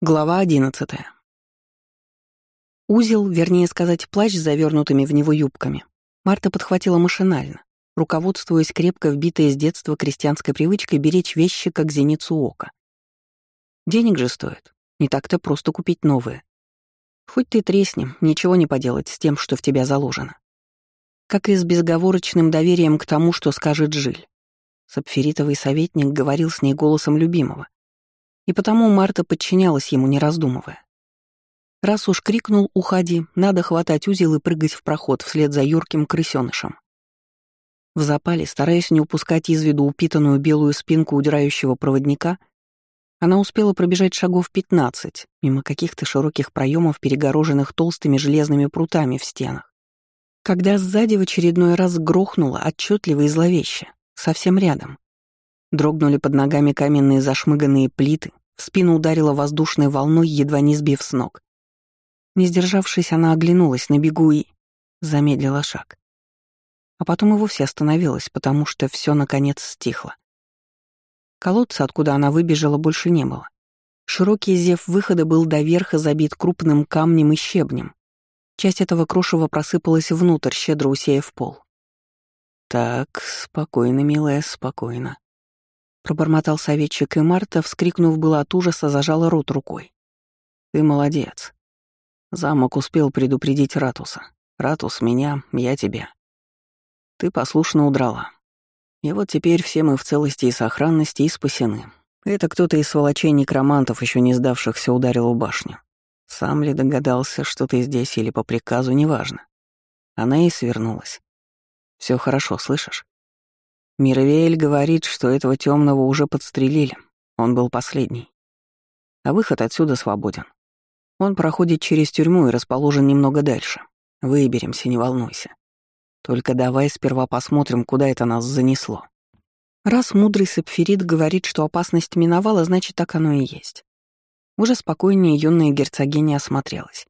Глава одиннадцатая. Узел, вернее сказать, плащ с завернутыми в него юбками, Марта подхватила машинально, руководствуясь крепко вбитой с детства крестьянской привычкой беречь вещи как зеницу ока. Денег же стоит, не так-то просто купить новые. Хоть ты тресни, ничего не поделать с тем, что в тебя заложено. Как и с безговорочным доверием к тому, что скажет Жиль. Сапфиритовый советник говорил с ней голосом любимого, и потому Марта подчинялась ему, не раздумывая. Раз уж крикнул «Уходи!», надо хватать узел и прыгать в проход вслед за юрким крысёнышем. В запале, стараясь не упускать из виду упитанную белую спинку удирающего проводника, она успела пробежать шагов 15 мимо каких-то широких проемов, перегороженных толстыми железными прутами в стенах. Когда сзади в очередной раз грохнуло отчетливо и зловеще, совсем рядом. Дрогнули под ногами каменные зашмыганные плиты, в спину ударила воздушной волной, едва не сбив с ног. Не сдержавшись, она оглянулась на бегу и... замедлила шаг. А потом и вовсе остановилась, потому что все наконец стихло. Колодца, откуда она выбежала, больше не было. Широкий зев выхода был до верха забит крупным камнем и щебнем. Часть этого крошева просыпалась внутрь, щедро усеяв пол. «Так, спокойно, милая, спокойно», Пробормотал советчик, и Марта, вскрикнув было от ужаса, зажала рот рукой. «Ты молодец. Замок успел предупредить Ратуса. Ратус меня, я тебя. Ты послушно удрала. И вот теперь все мы в целости и сохранности и спасены. Это кто-то из сволочей-некромантов, еще не сдавшихся, ударил в башню. Сам ли догадался, что ты здесь или по приказу, неважно. Она и свернулась. Все хорошо, слышишь? Мировель говорит, что этого темного уже подстрелили. Он был последний. А выход отсюда свободен. Он проходит через тюрьму и расположен немного дальше. Выберемся, не волнуйся. Только давай сперва посмотрим, куда это нас занесло. Раз мудрый сапфирит говорит, что опасность миновала, значит, так оно и есть. Уже спокойнее юная герцогиня осмотрелась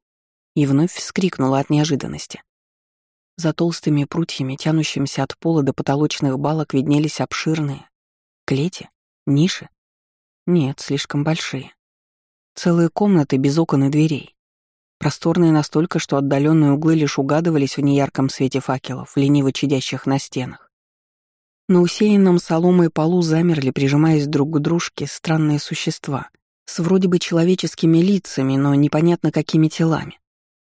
и вновь вскрикнула от неожиданности. За толстыми прутьями, тянущимися от пола до потолочных балок, виднелись обширные. Клети? Ниши? Нет, слишком большие. Целые комнаты без окон и дверей. Просторные настолько, что отдаленные углы лишь угадывались в неярком свете факелов, лениво чадящих на стенах. На усеянном соломой полу замерли, прижимаясь друг к дружке, странные существа с вроде бы человеческими лицами, но непонятно какими телами.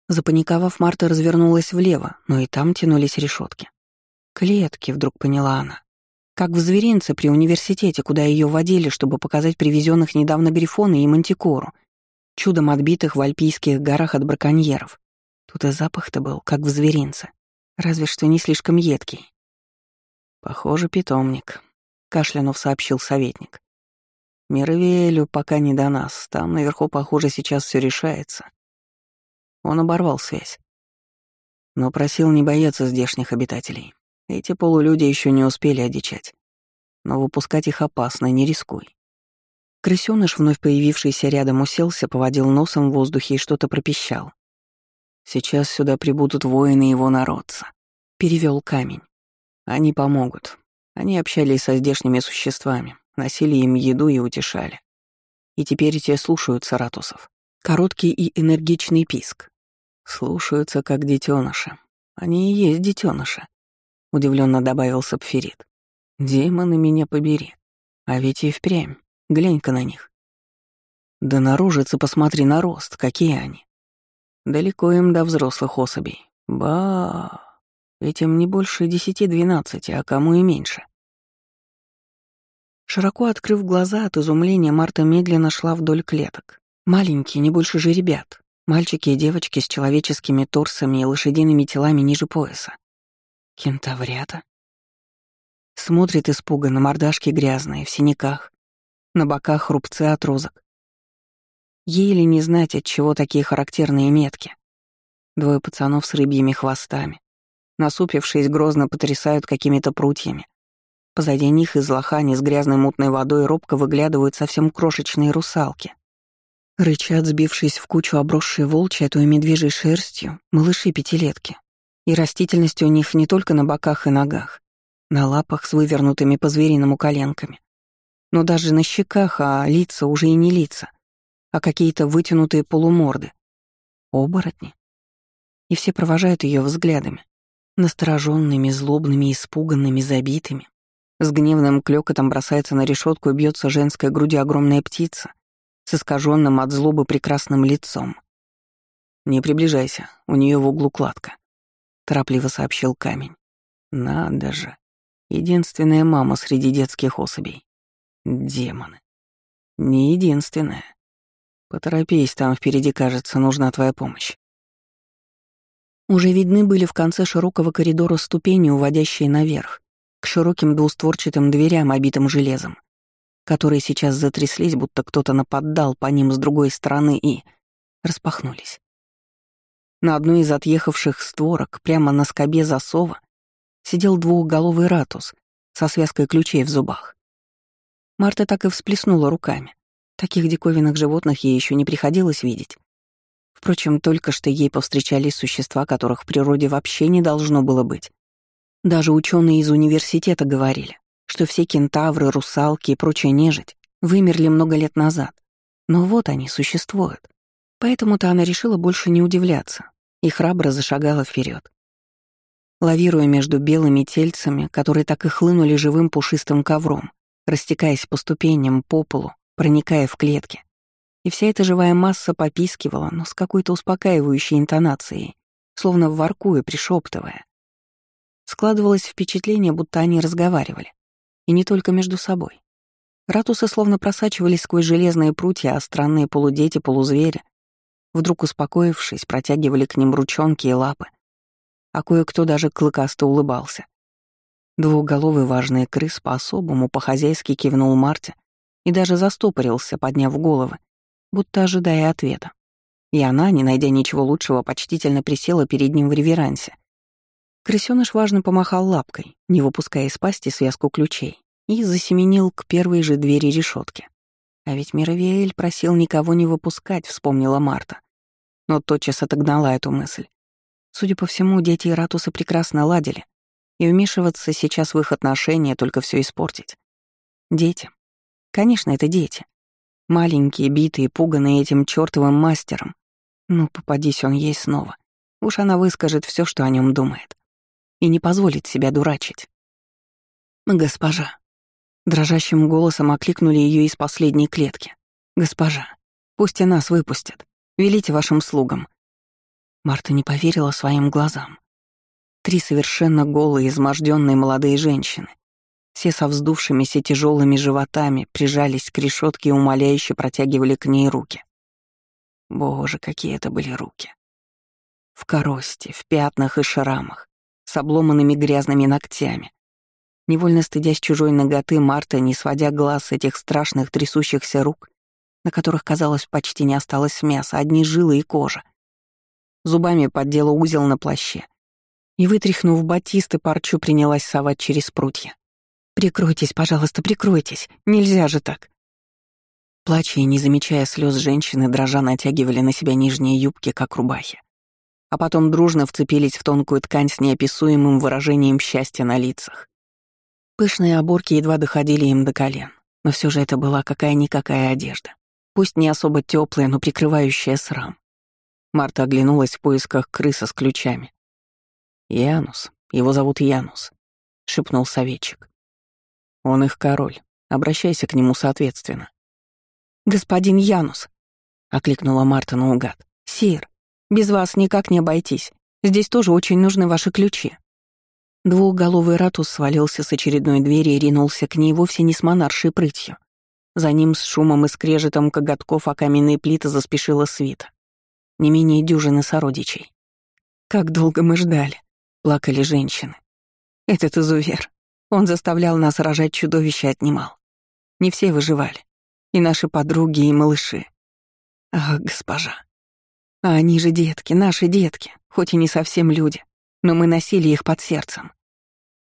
Запаниковав, Марта развернулась влево, но и там тянулись решетки. Клетки, вдруг поняла она. Как в зверинце при университете, куда ее водили, чтобы показать привезенных недавно грифоны и мантикору, чудом отбитых в альпийских горах от браконьеров. Тут и запах-то был, как в зверинце, разве что не слишком едкий. «Похоже, питомник», — кашлянув сообщил советник. «Мировелю пока не до нас, там наверху, похоже, сейчас все решается. Он оборвал связь. Но просил не бояться здешних обитателей. Эти полулюди еще не успели одичать. Но выпускать их опасно, не рискуй. Крысёныш, вновь появившийся рядом, уселся, поводил носом в воздухе и что-то пропищал. «Сейчас сюда прибудут воины его народца», — перевел камень. «Они помогут. Они общались со здешними существами, носили им еду и утешали. И теперь те слушаются ратусов. Короткий и энергичный писк. Слушаются, как детеныши. Они и есть детеныши, удивленно добавил Сапфирит. Демоны меня побери. А ведь и впрямь. Глянь-ка на них. Да наружицы посмотри на рост, какие они. Далеко им до взрослых особей. Ба, этим не больше десяти-двенадцати, а кому и меньше. Широко открыв глаза от изумления, Марта медленно шла вдоль клеток. Маленькие, не больше же ребят. Мальчики и девочки с человеческими торсами и лошадиными телами ниже пояса. Кентаврята. Смотрит испуганно, мордашки грязные, в синяках. На боках рубцы от розок. Ей ли не знать, от чего такие характерные метки. Двое пацанов с рыбьими хвостами. Насупившись, грозно потрясают какими-то прутьями. Позади них из лохани с грязной мутной водой робко выглядывают совсем крошечные русалки. Рычат, сбившись в кучу обросшие волчьей, а то и медвежьей шерстью, малыши-пятилетки. И растительность у них не только на боках и ногах, на лапах с вывернутыми по-звериному коленками, но даже на щеках, а лица уже и не лица. а какие-то вытянутые полуморды. Оборотни. И все провожают ее взглядами. Настороженными, злобными, испуганными, забитыми. С гневным клёкотом бросается на решетку и бьется женской грудью огромная птица с искаженным от злобы прекрасным лицом. «Не приближайся, у нее в углу кладка», — торопливо сообщил камень. «Надо же. Единственная мама среди детских особей. Демоны. Не единственная. Поторопись, там впереди, кажется, нужна твоя помощь. Уже видны были в конце широкого коридора ступени, уводящие наверх, к широким двустворчатым дверям, обитым железом, которые сейчас затряслись, будто кто-то нападал по ним с другой стороны и... распахнулись. На одной из отъехавших створок, прямо на скобе засова, сидел двухголовый ратус со связкой ключей в зубах. Марта так и всплеснула руками. Таких диковинных животных ей еще не приходилось видеть. Впрочем, только что ей повстречались существа, которых в природе вообще не должно было быть. Даже ученые из университета говорили, что все кентавры, русалки и прочая нежить вымерли много лет назад. Но вот они существуют. Поэтому-то она решила больше не удивляться и храбро зашагала вперед, лавируя между белыми тельцами, которые так и хлынули живым пушистым ковром, растекаясь по ступеням, по полу, проникая в клетки. И вся эта живая масса попискивала, но с какой-то успокаивающей интонацией, словно воркуя, пришептывая. Складывалось впечатление, будто они разговаривали. И не только между собой. Ратусы словно просачивались сквозь железные прутья, а странные полудети-полузвери, вдруг успокоившись, протягивали к ним ручонки и лапы. А кое-кто даже клыкасто улыбался. Двухголовый важный крыс по-особому по-хозяйски кивнул Марте и даже застопорился, подняв головы, будто ожидая ответа. И она, не найдя ничего лучшего, почтительно присела перед ним в реверансе. Крысёныш важно помахал лапкой, не выпуская из пасти связку ключей, и засеменил к первой же двери решетки. А ведь Мировиэль просил никого не выпускать, вспомнила Марта. Но тотчас отогнала эту мысль. Судя по всему, дети и Ратусы прекрасно ладили, и вмешиваться сейчас в их отношения только все испортить. Дети. Конечно, это дети. Маленькие, битые, пуганные этим чёртовым мастером. Ну, попадись он ей снова. Уж она выскажет все, что о нем думает. И не позволит себя дурачить. «Госпожа». Дрожащим голосом окликнули ее из последней клетки. «Госпожа, пусть и нас выпустят. Велите вашим слугам». Марта не поверила своим глазам. Три совершенно голые, изможденные молодые женщины, все со вздувшимися тяжелыми животами прижались к решетке и умоляюще протягивали к ней руки. Боже, какие это были руки. В коросте, в пятнах и шрамах, с обломанными грязными ногтями. Невольно стыдясь чужой ноготы, Марта, не сводя глаз с этих страшных трясущихся рук, на которых, казалось, почти не осталось мяса, одни жилы и кожа. Зубами поддела узел на плаще и, вытряхнув батисты, парчу принялась совать через прутья. «Прикройтесь, пожалуйста, прикройтесь. Нельзя же так». Плача и не замечая слез женщины, дрожа натягивали на себя нижние юбки, как рубахи. А потом дружно вцепились в тонкую ткань с неописуемым выражением счастья на лицах. Пышные оборки едва доходили им до колен, но все же это была какая-никакая одежда. Пусть не особо теплая, но прикрывающая срам. Марта оглянулась в поисках крыса с ключами. «Янус, его зовут Янус», — шепнул советчик. Он их король. Обращайся к нему соответственно. «Господин Янус», — окликнула Марта наугад. «Сир, без вас никак не обойтись. Здесь тоже очень нужны ваши ключи». Двухголовый ратус свалился с очередной двери и ринулся к ней вовсе не с монаршей прытью. За ним с шумом и скрежетом коготков о каменные плиты заспешила свита. Не менее дюжины сородичей. «Как долго мы ждали», — плакали женщины. «Этот изувер. Он заставлял нас рожать чудовища отнимал. Не все выживали. И наши подруги, и малыши. Ах, госпожа. А они же детки, наши детки, хоть и не совсем люди, но мы носили их под сердцем.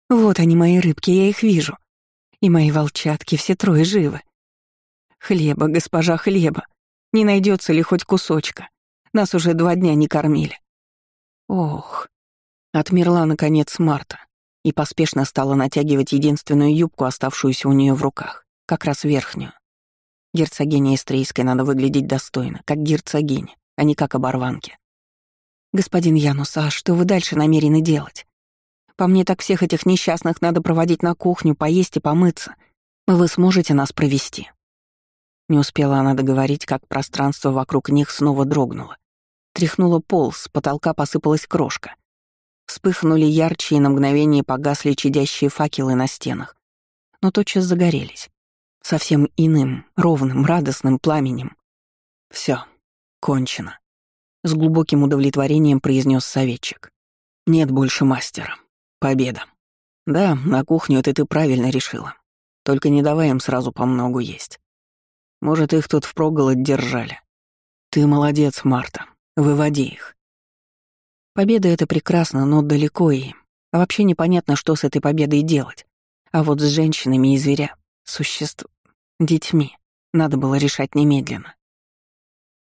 Вот они, мои рыбки, я их вижу. И мои волчатки, все трое живы. Хлеба, госпожа, хлеба. Не найдется ли хоть кусочка? Нас уже два дня не кормили. Ох. Отмерла, наконец, Марта и поспешно стала натягивать единственную юбку, оставшуюся у нее в руках, как раз верхнюю. Герцогине Эстрейской надо выглядеть достойно, как герцогиня, а не как оборванки. «Господин Янус, а что вы дальше намерены делать? По мне так всех этих несчастных надо проводить на кухню, поесть и помыться. Вы сможете нас провести?» Не успела она договорить, как пространство вокруг них снова дрогнуло. Тряхнуло пол, с потолка посыпалась крошка. Вспыхнули ярче и на мгновение погасли чадящие факелы на стенах. Но тотчас загорелись. Совсем иным, ровным, радостным пламенем. Все, кончено. С глубоким удовлетворением произнес советчик. Нет больше мастера. Победа. Да, на кухню это ты правильно решила. Только не давай им сразу по многу есть. Может, их тут впроголод держали. Ты молодец, Марта. Выводи их. Победа — это прекрасно, но далеко и... А вообще непонятно, что с этой победой делать. А вот с женщинами и зверя, существ... детьми, надо было решать немедленно.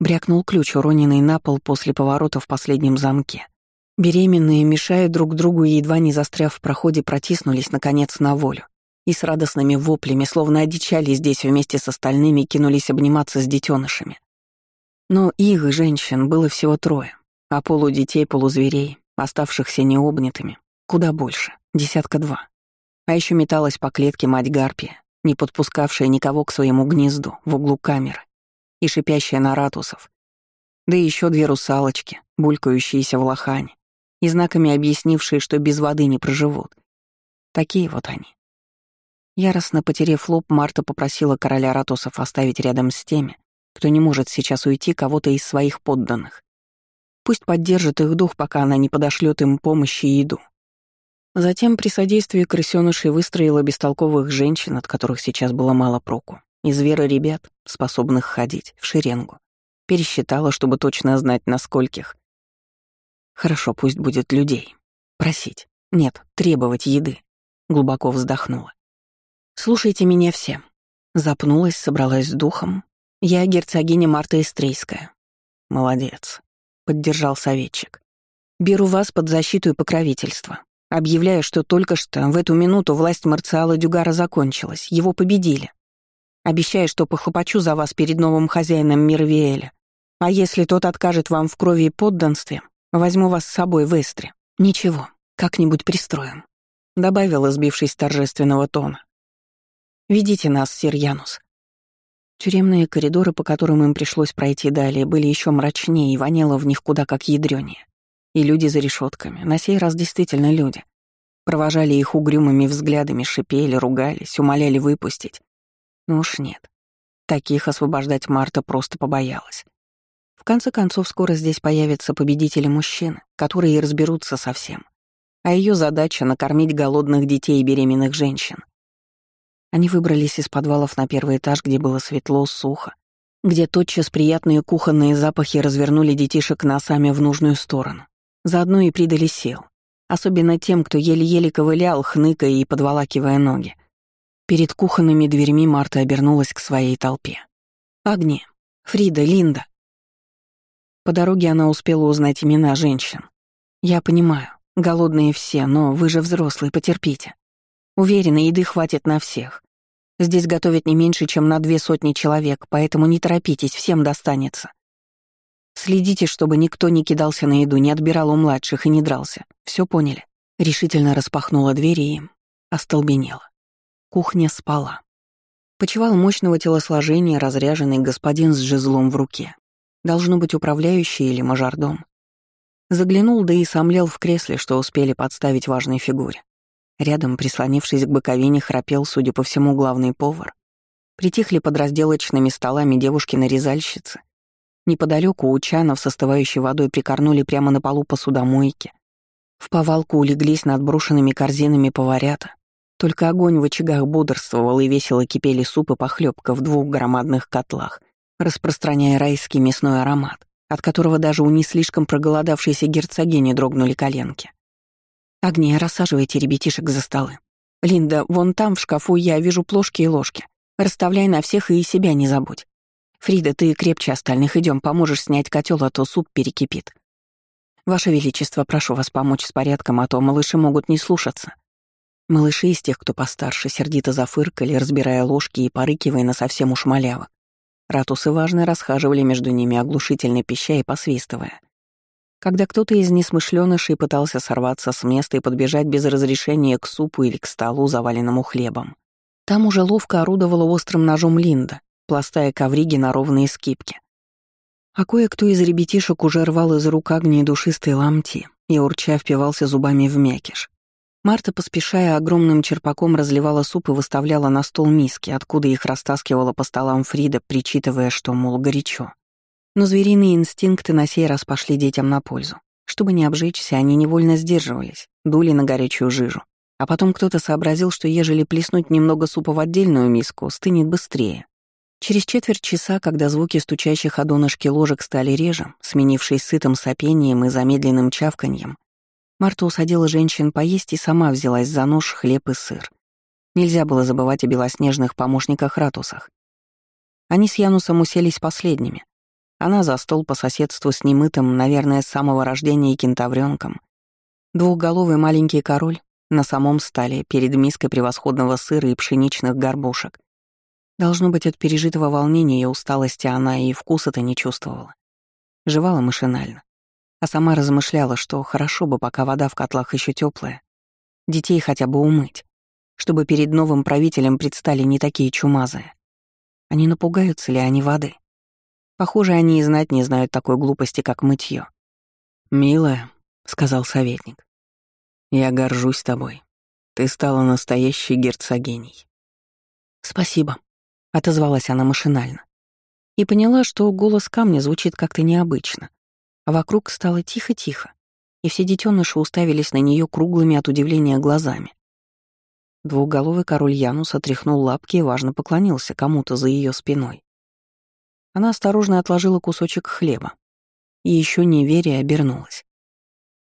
Брякнул ключ, уроненный на пол после поворота в последнем замке. Беременные, мешая друг другу и едва не застряв в проходе, протиснулись, наконец, на волю. И с радостными воплями, словно одичали здесь вместе с остальными, кинулись обниматься с детенышами. Но их, женщин, было всего трое, а полудетей, полузверей, оставшихся необнятыми, куда больше, десятка два. А еще металась по клетке мать Гарпия, не подпускавшая никого к своему гнезду в углу камеры и шипящая на ратусов. Да еще две русалочки, булькающиеся в лохане, и знаками объяснившие, что без воды не проживут. Такие вот они. Яростно потерев лоб, Марта попросила короля ратусов оставить рядом с теми, кто не может сейчас уйти кого-то из своих подданных. Пусть поддержит их дух, пока она не подошлет им помощь и еду. Затем при содействии крысёнышей выстроила бестолковых женщин, от которых сейчас было мало проку, из веры ребят, способных ходить, в шеренгу. Пересчитала, чтобы точно знать, на скольких. Хорошо, пусть будет людей. Просить. Нет, требовать еды. Глубоко вздохнула. «Слушайте меня все». Запнулась, собралась с духом. Я герцогиня Марта Истрейская. «Молодец», — поддержал советчик. «Беру вас под защиту и покровительство. Объявляю, что только что, в эту минуту, власть Марциала Дюгара закончилась, его победили. Обещаю, что похлопочу за вас перед новым хозяином Мирвиэля. А если тот откажет вам в крови и подданстве, возьму вас с собой в Эстре. Ничего, как-нибудь пристроим», — добавила, сбившись торжественного тона. «Ведите нас, сир Янус. Тюремные коридоры, по которым им пришлось пройти далее, были еще мрачнее и воняло в них куда как ядрёнее. И люди за решетками, на сей раз действительно люди. Провожали их угрюмыми взглядами, шипели, ругались, умоляли выпустить. Ну уж нет. Таких освобождать Марта просто побоялась. В конце концов, скоро здесь появятся победители-мужчины, которые и разберутся со всем. А ее задача — накормить голодных детей и беременных женщин. Они выбрались из подвалов на первый этаж, где было светло, сухо, где тотчас приятные кухонные запахи развернули детишек носами в нужную сторону. Заодно и придали сил. Особенно тем, кто еле-еле ковылял, хныкая и подволакивая ноги. Перед кухонными дверьми Марта обернулась к своей толпе. «Агни! Фрида! Линда!» По дороге она успела узнать имена женщин. «Я понимаю, голодные все, но вы же взрослые, потерпите. Уверена, еды хватит на всех. Здесь готовят не меньше, чем на две сотни человек, поэтому не торопитесь, всем достанется. Следите, чтобы никто не кидался на еду, не отбирал у младших и не дрался. Все поняли?» Решительно распахнула дверь и остолбенела. Кухня спала. Почевал мощного телосложения разряженный господин с жезлом в руке. Должно быть управляющий или мажордом. Заглянул, да и сомлел в кресле, что успели подставить важной фигуре. Рядом, прислонившись к боковине, храпел, судя по всему, главный повар. Притихли под разделочными столами девушки-нарезальщицы. Неподалеку у чанов с остывающей водой прикорнули прямо на полу посудомойки. В повалку улеглись над брошенными корзинами поварята. Только огонь в очагах бодрствовал, и весело кипели суп и похлебка в двух громадных котлах, распространяя райский мясной аромат, от которого даже у не слишком проголодавшейся герцогини дрогнули коленки. Агния, рассаживайте ребятишек за столы. Линда, вон там в шкафу я вижу плошки и ложки. Расставляй на всех и себя не забудь. Фрида, ты крепче остальных, идем, поможешь снять котел, а то суп перекипит. Ваше Величество, прошу вас помочь с порядком, а то малыши могут не слушаться. Малыши из тех, кто постарше, сердито зафыркали, разбирая ложки и порыкивая на совсем уж маляво. Ратусы важно расхаживали между ними, оглушительно пища и посвистывая. Когда кто-то из несмышленышей пытался сорваться с места и подбежать без разрешения к супу или к столу, заваленному хлебом. Там уже ловко орудовала острым ножом Линда, пластая ковриги на ровные скипки. А кое-кто из ребятишек уже рвал из рук огней душистые ломти и урча впивался зубами в мякиш. Марта, поспешая огромным черпаком, разливала суп и выставляла на стол миски, откуда их растаскивала по столам Фрида, причитывая, что, мол, горячо. Но звериные инстинкты на сей раз пошли детям на пользу. Чтобы не обжечься, они невольно сдерживались, дули на горячую жижу. А потом кто-то сообразил, что ежели плеснуть немного супа в отдельную миску, стынет быстрее. Через четверть часа, когда звуки стучащих о донышке ложек стали реже, сменившись сытым сопением и замедленным чавканьем, Марта усадила женщин поесть и сама взялась за нож, хлеб и сыр. Нельзя было забывать о белоснежных помощниках-ратусах. Они с Янусом уселись последними, она за стол по соседству с немытым, наверное, с самого рождения кентаврёнком. Двухголовый маленький король на самом столе перед миской превосходного сыра и пшеничных горбушек. Должно быть, от пережитого волнения и усталости она и вкуса-то не чувствовала. Жевала машинально. А сама размышляла, что хорошо бы, пока вода в котлах еще теплая, детей хотя бы умыть, чтобы перед новым правителем предстали не такие чумазые. Они напугаются ли они воды? Похоже, они и знать не знают такой глупости, как мытье. «Милая», — сказал советник, — «я горжусь тобой. Ты стала настоящей герцогиней». «Спасибо», — отозвалась она машинально. И поняла, что голос камня звучит как-то необычно. А вокруг стало тихо-тихо, и все детеныши уставились на нее круглыми от удивления глазами. Двухголовый король Янус отряхнул лапки и важно поклонился кому-то за ее спиной. Она осторожно отложила кусочек хлеба и еще не веря обернулась.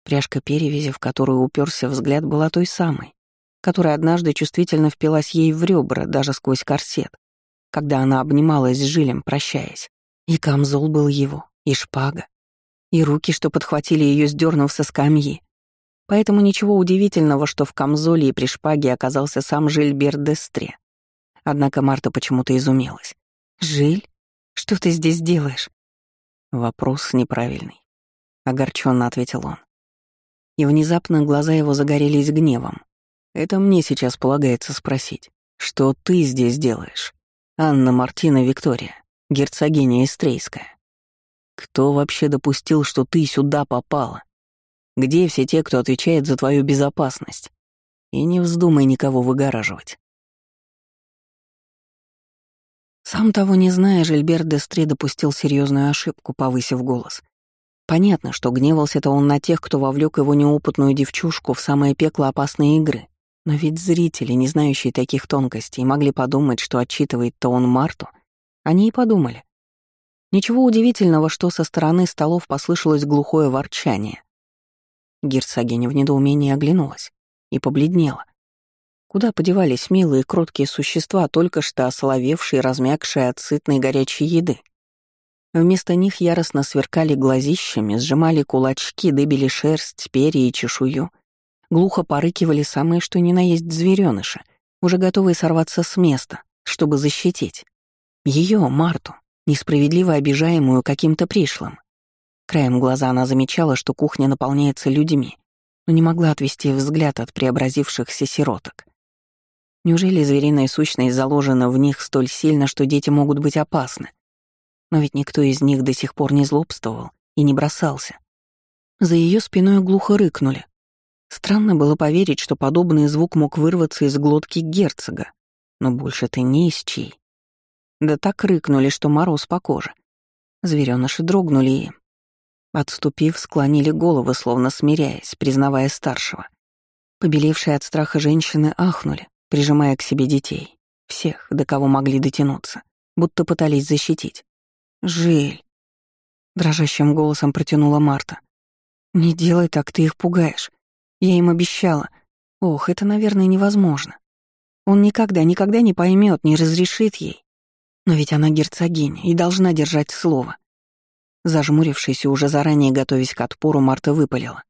Пряжка перевязи, в которую уперся взгляд, была той самой, которая однажды чувствительно впилась ей в ребра даже сквозь корсет, когда она обнималась с жилем, прощаясь. И камзол был его, и шпага, и руки, что подхватили ее, сдернув со скамьи. Поэтому ничего удивительного, что в камзоле и при шпаге оказался сам Жильбер Дестре. Однако Марта почему-то изумилась. «Жиль? Что ты здесь делаешь?» Вопрос неправильный. Огорченно ответил он. И внезапно глаза его загорелись гневом. Это мне сейчас полагается спросить. Что ты здесь делаешь? Анна Мартина Виктория, герцогиня Эстрейская. Кто вообще допустил, что ты сюда попала? Где все те, кто отвечает за твою безопасность? И не вздумай никого выгораживать. Сам того не зная, Жильбер Дестре допустил серьезную ошибку, повысив голос. Понятно, что гневался-то он на тех, кто вовлек его неопытную девчушку в самое пекло опасной игры. Но ведь зрители, не знающие таких тонкостей, могли подумать, что отчитывает-то он Марту. Они и подумали. Ничего удивительного, что со стороны столов послышалось глухое ворчание. Герцогиня в недоумении оглянулась и побледнела. Куда подевались милые кроткие существа, только что осоловевшие, размягшие от сытной горячей еды? Вместо них яростно сверкали глазищами, сжимали кулачки, дыбили шерсть, перья и чешую. Глухо порыкивали самые что ни на есть зверёныши, уже готовые сорваться с места, чтобы защитить. Ее, Марту, несправедливо обижаемую каким-то пришлым. Краем глаза она замечала, что кухня наполняется людьми, но не могла отвести взгляд от преобразившихся сироток. Неужели звериная сущность заложена в них столь сильно, что дети могут быть опасны? Но ведь никто из них до сих пор не злобствовал и не бросался. За ее спиной глухо рыкнули. Странно было поверить, что подобный звук мог вырваться из глотки герцога, но больше-то не из чьей. Да так рыкнули, что мороз по коже. Зверёныши дрогнули и, отступив, склонили головы, словно смиряясь, признавая старшего. Побелевшие от страха женщины ахнули, прижимая к себе детей. Всех, до кого могли дотянуться, будто пытались защитить. «Жиль!» — дрожащим голосом протянула Марта. «Не делай так, ты их пугаешь. Я им обещала. Ох, это, наверное, невозможно. Он никогда, никогда не поймет, не разрешит ей. Но ведь она герцогиня и должна держать слово». Зажмурившись и уже заранее готовясь к отпору, Марта выпалила.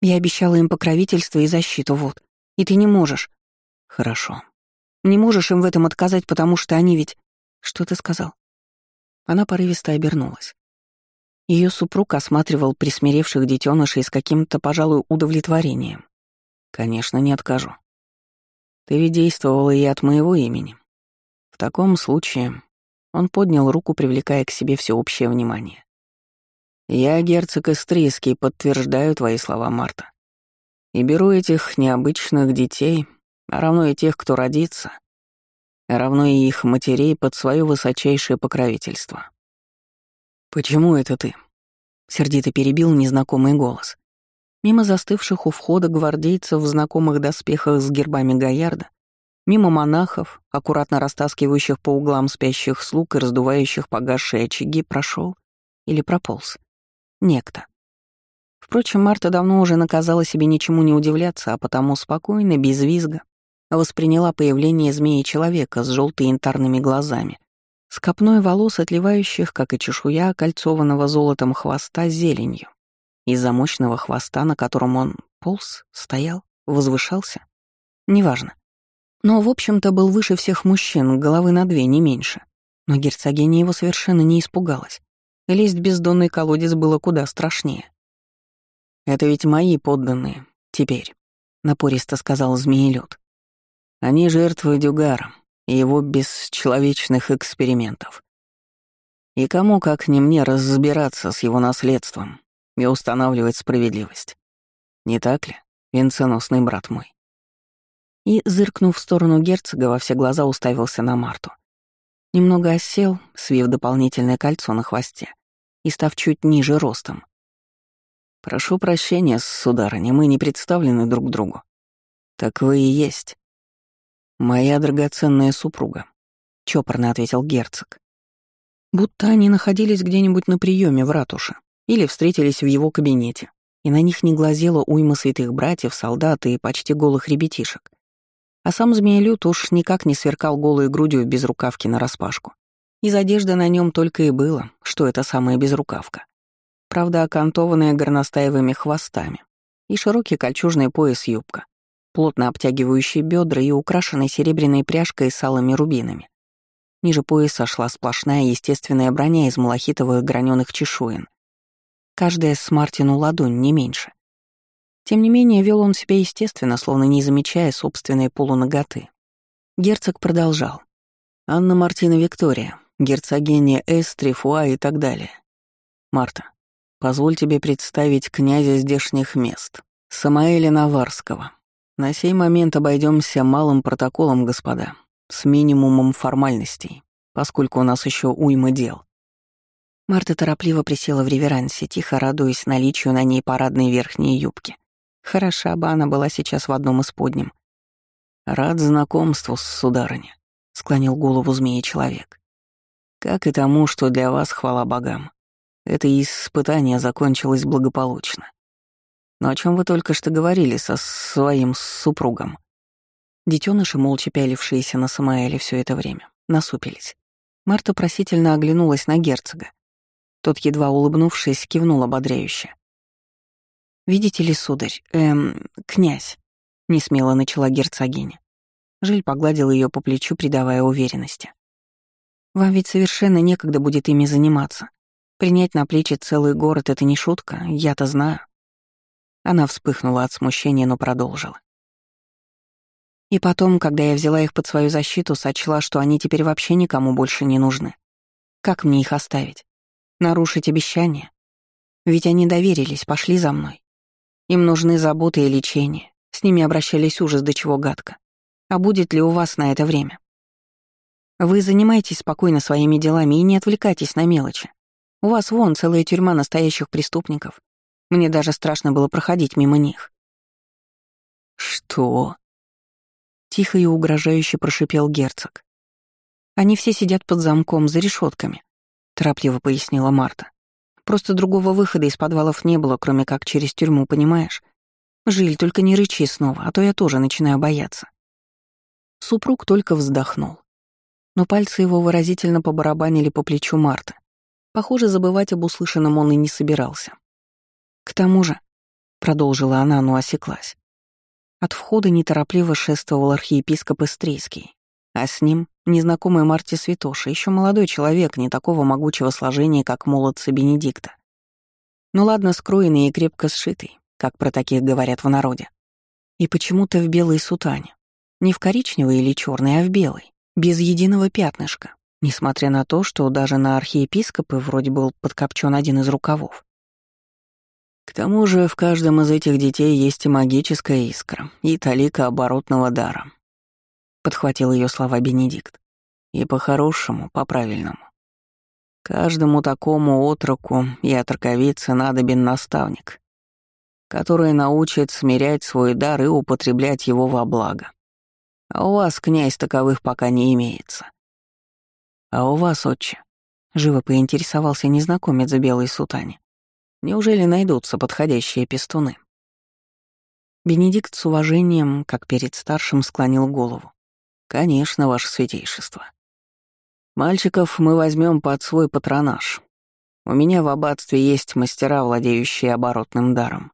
«Я обещала им покровительство и защиту, вот. И ты не можешь. Хорошо. Не можешь им в этом отказать, потому что они ведь... Что ты сказал? Она порывисто обернулась. Ее супруг осматривал присмиревших детенышей с каким-то, пожалуй, удовлетворением. Конечно, не откажу. Ты ведь действовала и от моего имени. Таком случае он поднял руку, привлекая к себе всеобщее внимание. Я, герцог Истрийский, подтверждаю твои слова, Марта. И беру этих необычных детей, а равно и тех, кто родится, а равно и их матерей под свое высочайшее покровительство. «Почему это ты?» — сердито перебил незнакомый голос. Мимо застывших у входа гвардейцев в знакомых доспехах с гербами Гаярда, мимо монахов, аккуратно растаскивающих по углам спящих слуг и раздувающих погасшие очаги, прошел или прополз. Некто. Впрочем, Марта давно уже наказала себе ничему не удивляться, а потому спокойно, без визга, восприняла появление змеи-человека с желто янтарными глазами, с копной волос, отливающих, как и чешуя кольцованного золотом хвоста, зеленью. Из-за мощного хвоста, на котором он полз, стоял, возвышался. Неважно. Но, в общем-то, был выше всех мужчин, головы на две, не меньше. Но герцогиня его совершенно не испугалась. Лезть в бездонный колодец было куда страшнее. «Это ведь мои подданные, теперь», — напористо сказал змеелюд. «Они жертвы Дюгара, и его бесчеловечных экспериментов. И кому, как не мне, разбираться с его наследством и устанавливать справедливость? Не так ли, венценосный брат мой?» И, зыркнув в сторону герцога, во все глаза уставился на Марту. Немного осел, свив дополнительное кольцо на хвосте и став чуть ниже ростом. «Прошу прощения, сударыня, мы не представлены друг другу. Так вы и есть. «Моя драгоценная супруга», — чопорно ответил герцог. Будто они находились где-нибудь на приеме в ратуше или встретились в его кабинете, и на них не глазела уйма святых братьев, солдат и почти голых ребятишек. А сам змеелюд уж никак не сверкал голой грудью без рукавки нараспашку. Из одежды на нем только и было, что это самая безрукавка. Правда, окантованная горностаевыми хвостами и широкий кольчужный пояс-юбка плотно обтягивающий бедра и украшенный серебряной пряжкой с алыми рубинами. Ниже пояса шла сплошная естественная броня из малахитовых граненых чешуин. Каждая с Мартину ладонь, не меньше. Тем не менее, вел он себя естественно, словно не замечая собственной полуноготы. Герцог продолжал. «Анна Мартина Виктория, герцогиня Эстри, Фуа и так далее. Марта, позволь тебе представить князя здешних мест, Самаэля Наварского, на сей момент обойдемся малым протоколом, господа, с минимумом формальностей, поскольку у нас еще уйма дел. Марта торопливо присела в реверансе, тихо радуясь наличию на ней парадной верхней юбки. Хороша бы она была сейчас в одном из подним. «Рад знакомству, сударыня», — склонил голову змеи человек. «Как и тому, что для вас, хвала богам, это испытание закончилось благополучно. Но о чем вы только что говорили со своим супругом? Детеныши, молча пялившиеся на Самаэле все это время, насупились. Марта просительно оглянулась на герцога. Тот, едва улыбнувшись, кивнул ободряюще. «Видите ли, сударь, эм, князь», — несмело начала герцогиня. Жиль погладил ее по плечу, придавая уверенности. «Вам ведь совершенно некогда будет ими заниматься. Принять на плечи целый город — это не шутка, я-то знаю. Она вспыхнула от смущения, но продолжила. И потом, когда я взяла их под свою защиту, сочла, что они теперь вообще никому больше не нужны. Как мне их оставить? Нарушить обещание? Ведь они доверились, пошли за мной. Им нужны заботы и лечение. С ними обращались ужас до чего гадко. А будет ли у вас на это время? Вы занимайтесь спокойно своими делами и не отвлекайтесь на мелочи. У вас вон целая тюрьма настоящих преступников. Мне даже страшно было проходить мимо них. «Что?» Тихо и угрожающе прошипел герцог. «Они все сидят под замком, за решетками», — торопливо пояснила Марта. «Просто другого выхода из подвалов не было, кроме как через тюрьму, понимаешь? Жиль, только не рычи снова, а то я тоже начинаю бояться». Супруг только вздохнул. Но пальцы его выразительно побарабанили по плечу Марты. Похоже, забывать об услышанном он и не собирался. К тому же, продолжила она, но осеклась. От входа неторопливо шествовал архиепископ Истрийский, А с ним незнакомый Марти Святоша, еще молодой человек, не такого могучего сложения, как молодцы Бенедикта. Ну ладно, скроенный и крепко сшитый, как про таких говорят в народе. И почему-то в белой сутане. Не в коричневой или черной, а в белой, без единого пятнышка, несмотря на то, что даже на архиепископы вроде был подкопчен один из рукавов. К тому же в каждом из этих детей есть и магическая искра, и талика оборотного дара. Подхватил ее слова Бенедикт. И по-хорошему, по-правильному. Каждому такому отроку и отроковице надобен наставник, который научит смирять свой дар и употреблять его во благо. А у вас, князь, таковых пока не имеется. А у вас, отче, живо поинтересовался незнакомец за белой сутане. Неужели найдутся подходящие пестуны? Бенедикт с уважением, как перед старшим, склонил голову. «Конечно, ваше святейшество. Мальчиков мы возьмем под свой патронаж. У меня в аббатстве есть мастера, владеющие оборотным даром.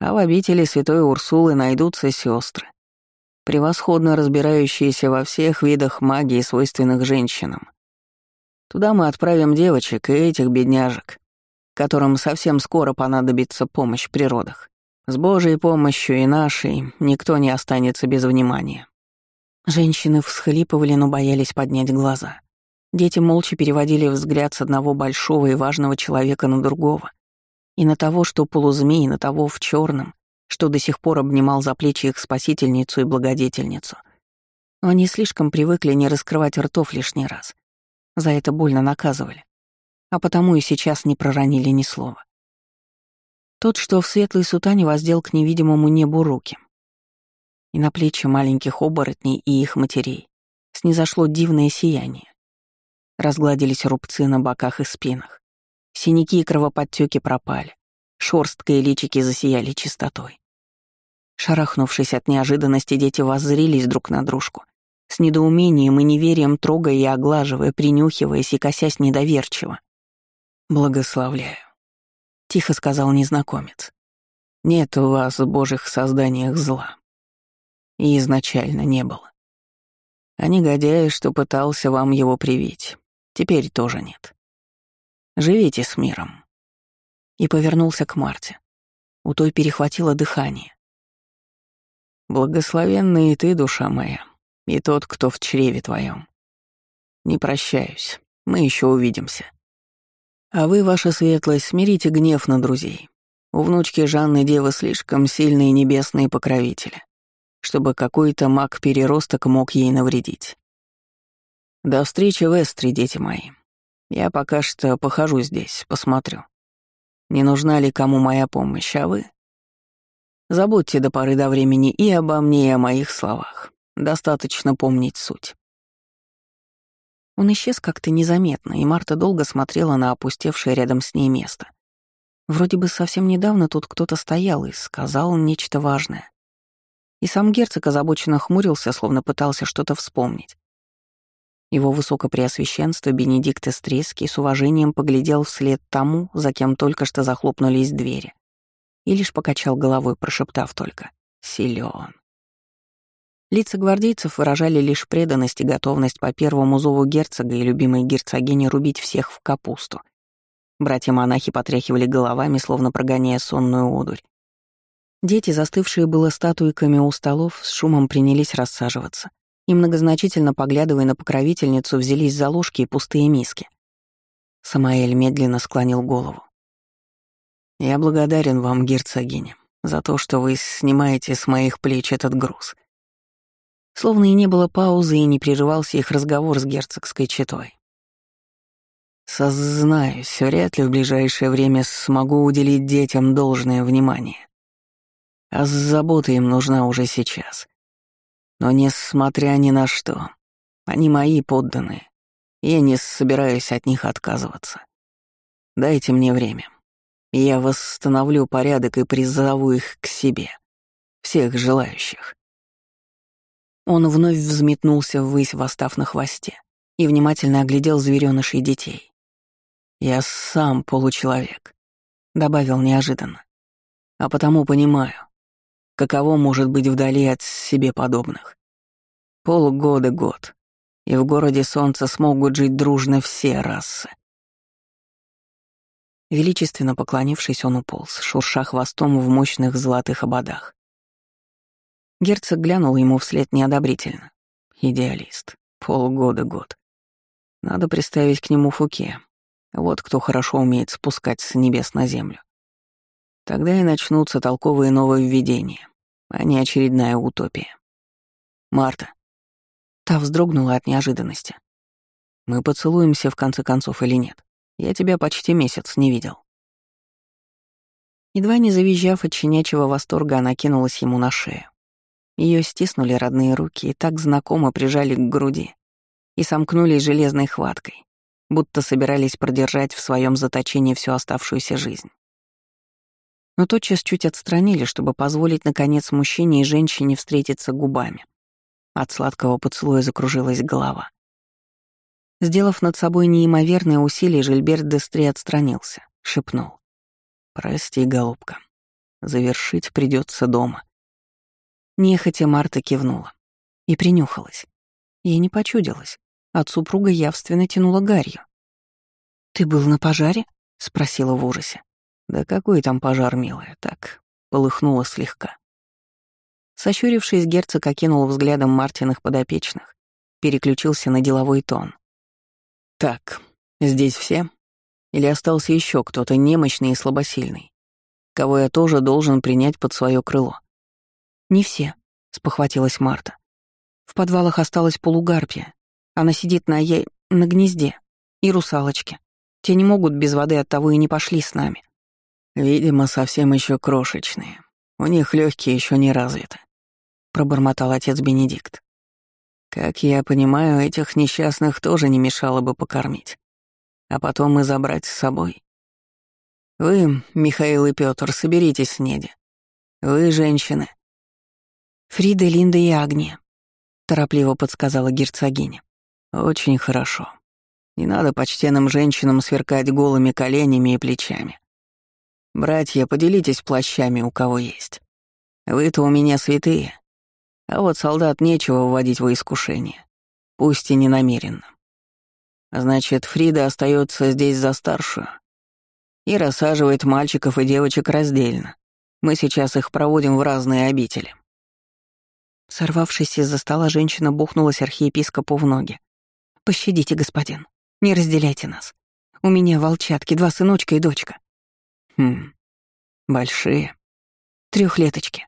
А в обители святой Урсулы найдутся сестры, превосходно разбирающиеся во всех видах магии, свойственных женщинам. Туда мы отправим девочек и этих бедняжек, которым совсем скоро понадобится помощь при родах. С Божьей помощью и нашей никто не останется без внимания». Женщины всхлипывали, но боялись поднять глаза. Дети молча переводили взгляд с одного большого и важного человека на другого. И на того, что полузмей, и на того в черном, что до сих пор обнимал за плечи их спасительницу и благодетельницу. Но они слишком привыкли не раскрывать ртов лишний раз. За это больно наказывали. А потому и сейчас не проронили ни слова. Тот, что в светлой сутане воздел к невидимому небу руки. И на плечи маленьких оборотней и их матерей снизошло дивное сияние. Разгладились рубцы на боках и спинах. Синяки и кровоподтеки пропали. Шорстка личики засияли чистотой. Шарахнувшись от неожиданности, дети воззрились друг на дружку, с недоумением и неверием трогая и оглаживая, принюхиваясь и косясь недоверчиво. «Благословляю», — тихо сказал незнакомец. «Нет у вас в божьих созданиях зла. И изначально не было. А негодяй, что пытался вам его привить, теперь тоже нет. Живите с миром» и повернулся к Марте. У той перехватило дыхание. «Благословенна и ты, душа моя, и тот, кто в чреве твоем. Не прощаюсь, мы еще увидимся. А вы, ваша светлость, смирите гнев на друзей. У внучки Жанны Девы слишком сильные небесные покровители, чтобы какой-то маг-переросток мог ей навредить. До встречи в Эстре, дети мои. Я пока что похожу здесь, посмотрю. Не нужна ли кому моя помощь, а вы? Забудьте до поры до времени и обо мне, и о моих словах. Достаточно помнить суть. Он исчез как-то незаметно, и Марта долго смотрела на опустевшее рядом с ней место. Вроде бы совсем недавно тут кто-то стоял и сказал нечто важное. И сам герцог озабоченно хмурился, словно пытался что-то вспомнить. Его высокопреосвященство Бенедикт Эстреский с уважением поглядел вслед тому, за кем только что захлопнулись двери, и лишь покачал головой, прошептав только «Силён». Лица гвардейцев выражали лишь преданность и готовность по первому зову герцога и любимой герцогини рубить всех в капусту. Братья-монахи потряхивали головами, словно прогоняя сонную одурь. Дети, застывшие было статуйками у столов, с шумом принялись рассаживаться и, многозначительно поглядывая на покровительницу, взялись за ложки и пустые миски. Самаэль медленно склонил голову. «Я благодарен вам, герцогиня, за то, что вы снимаете с моих плеч этот груз». Словно и не было паузы, и не прерывался их разговор с герцогской четой. Сознаюсь, вряд ли в ближайшее время смогу уделить детям должное внимание. А забота им нужна уже сейчас. Но несмотря ни на что, они мои подданные. Я не собираюсь от них отказываться. Дайте мне время. Я восстановлю порядок и призову их к себе. Всех желающих. Он вновь взметнулся ввысь, восстав на хвосте, и внимательно оглядел зверёнышей детей. «Я сам получеловек», — добавил неожиданно. «А потому понимаю, каково может быть вдали от себе подобных. Полгода-год. И в городе солнца смогут жить дружно все расы. Величественно поклонившись, он уполз, шурша хвостом в мощных золотых ободах. Герцог глянул ему вслед неодобрительно. Идеалист. Полгода-год. Надо приставить к нему Фуке. Вот кто хорошо умеет спускать с небес на землю. Тогда и начнутся толковые нововведения, а не очередная утопия. Марта. Та вздрогнула от неожиданности. Мы поцелуемся в конце концов или нет? Я тебя почти месяц не видел. Едва не завизжав от щенячьего восторга, она кинулась ему на шею. Ее стиснули родные руки и так знакомо прижали к груди и сомкнулись железной хваткой, будто собирались продержать в своем заточении всю оставшуюся жизнь но тотчас чуть отстранили, чтобы позволить, наконец, мужчине и женщине встретиться губами. От сладкого поцелуя закружилась голова. Сделав над собой неимоверное усилие, Жильберт Дестри отстранился, шепнул. «Прости, голубка, завершить придется дома». Нехотя Марта кивнула и принюхалась. Ей не почудилось. От супруга явственно тянула гарью. «Ты был на пожаре?» — спросила в ужасе. Да какой там пожар, милая, так, полыхнуло слегка. Сощурившись, герцог окинул взглядом Мартиных подопечных, переключился на деловой тон. «Так, здесь все? Или остался еще кто-то немощный и слабосильный, кого я тоже должен принять под свое крыло?» «Не все», — спохватилась Марта. «В подвалах осталась полугарпия. Она сидит на е... на гнезде. И русалочки. Те не могут без воды, от того и не пошли с нами. Видимо, совсем еще крошечные. У них легкие еще не развиты, пробормотал отец Бенедикт. Как я понимаю, этих несчастных тоже не мешало бы покормить, а потом и забрать с собой. Вы, Михаил и Петр, соберитесь с Неди. Вы, женщины. Фрида, Линда и Агния, торопливо подсказала герцогиня. Очень хорошо. Не надо почтенным женщинам сверкать голыми коленями и плечами. «Братья, поделитесь плащами, у кого есть. Вы-то у меня святые. А вот солдат нечего вводить во искушение. Пусть и не намеренно. Значит, Фрида остается здесь за старшую и рассаживает мальчиков и девочек раздельно. Мы сейчас их проводим в разные обители». Сорвавшись из-за стола, женщина бухнулась архиепископу в ноги. «Пощадите, господин. Не разделяйте нас. У меня волчатки, два сыночка и дочка. Хм, большие. Трехлеточки.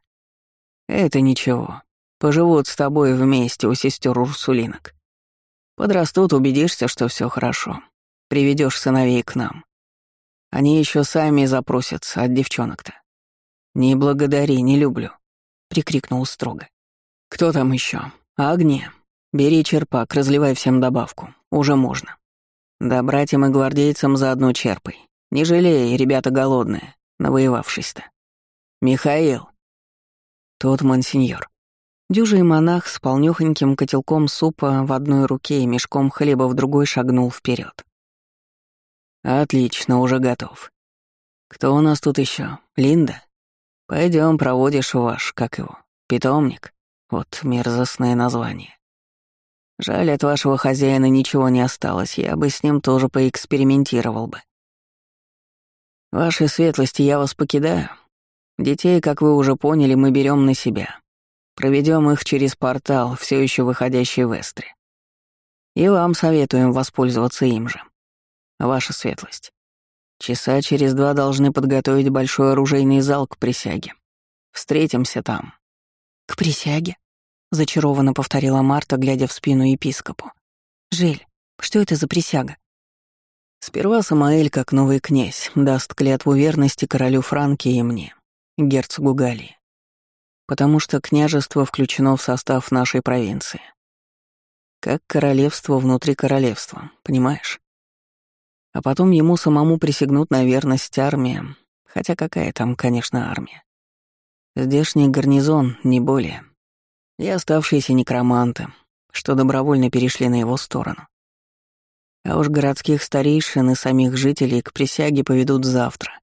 Это ничего. Поживут с тобой вместе у сестер Урсулинок. Подрастут, убедишься, что все хорошо. Приведешь сыновей к нам. Они еще сами запросятся от девчонок-то. Не благодари, не люблю, прикрикнул строго. Кто там еще? Агния. Бери черпак, разливай всем добавку. Уже можно. Да братьям и гвардейцам заодно черпай. Не жалей, ребята голодные, навоевавшись-то. Михаил. Тот мансиньор. Дюжий монах с полнёхоньким котелком супа в одной руке и мешком хлеба в другой шагнул вперед. Отлично, уже готов. Кто у нас тут еще? Линда? Пойдем, проводишь ваш, как его, питомник. Вот мерзостное название. Жаль, от вашего хозяина ничего не осталось, я бы с ним тоже поэкспериментировал бы. Вашей светлости я вас покидаю. Детей, как вы уже поняли, мы берем на себя. Проведем их через портал, все еще выходящий в Эстре. И вам советуем воспользоваться им же. Ваша светлость. Часа через два должны подготовить большой оружейный зал к присяге. Встретимся там. К присяге? Зачарованно повторила Марта, глядя в спину епископу. Жель, что это за присяга? Сперва Самаэль, как новый князь, даст клятву верности королю Франки и мне, герцогу Галии, потому что княжество включено в состав нашей провинции. Как королевство внутри королевства, понимаешь? А потом ему самому присягнут на верность армиям, хотя какая там, конечно, армия. Здешний гарнизон, не более. И оставшиеся некроманты, что добровольно перешли на его сторону. А уж городских старейшин и самих жителей к присяге поведут завтра.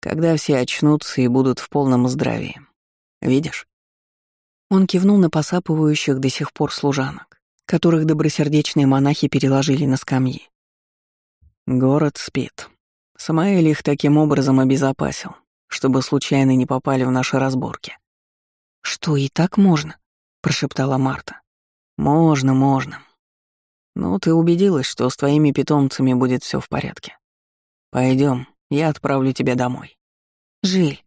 Когда все очнутся и будут в полном здравии. Видишь? Он кивнул на посапывающих до сих пор служанок, которых добросердечные монахи переложили на скамьи. Город спит. Самаэль их таким образом обезопасил, чтобы случайно не попали в наши разборки. «Что, и так можно?» — прошептала Марта. «Можно, можно. Ну, ты убедилась, что с твоими питомцами будет все в порядке. Пойдем, я отправлю тебя домой». «Жиль».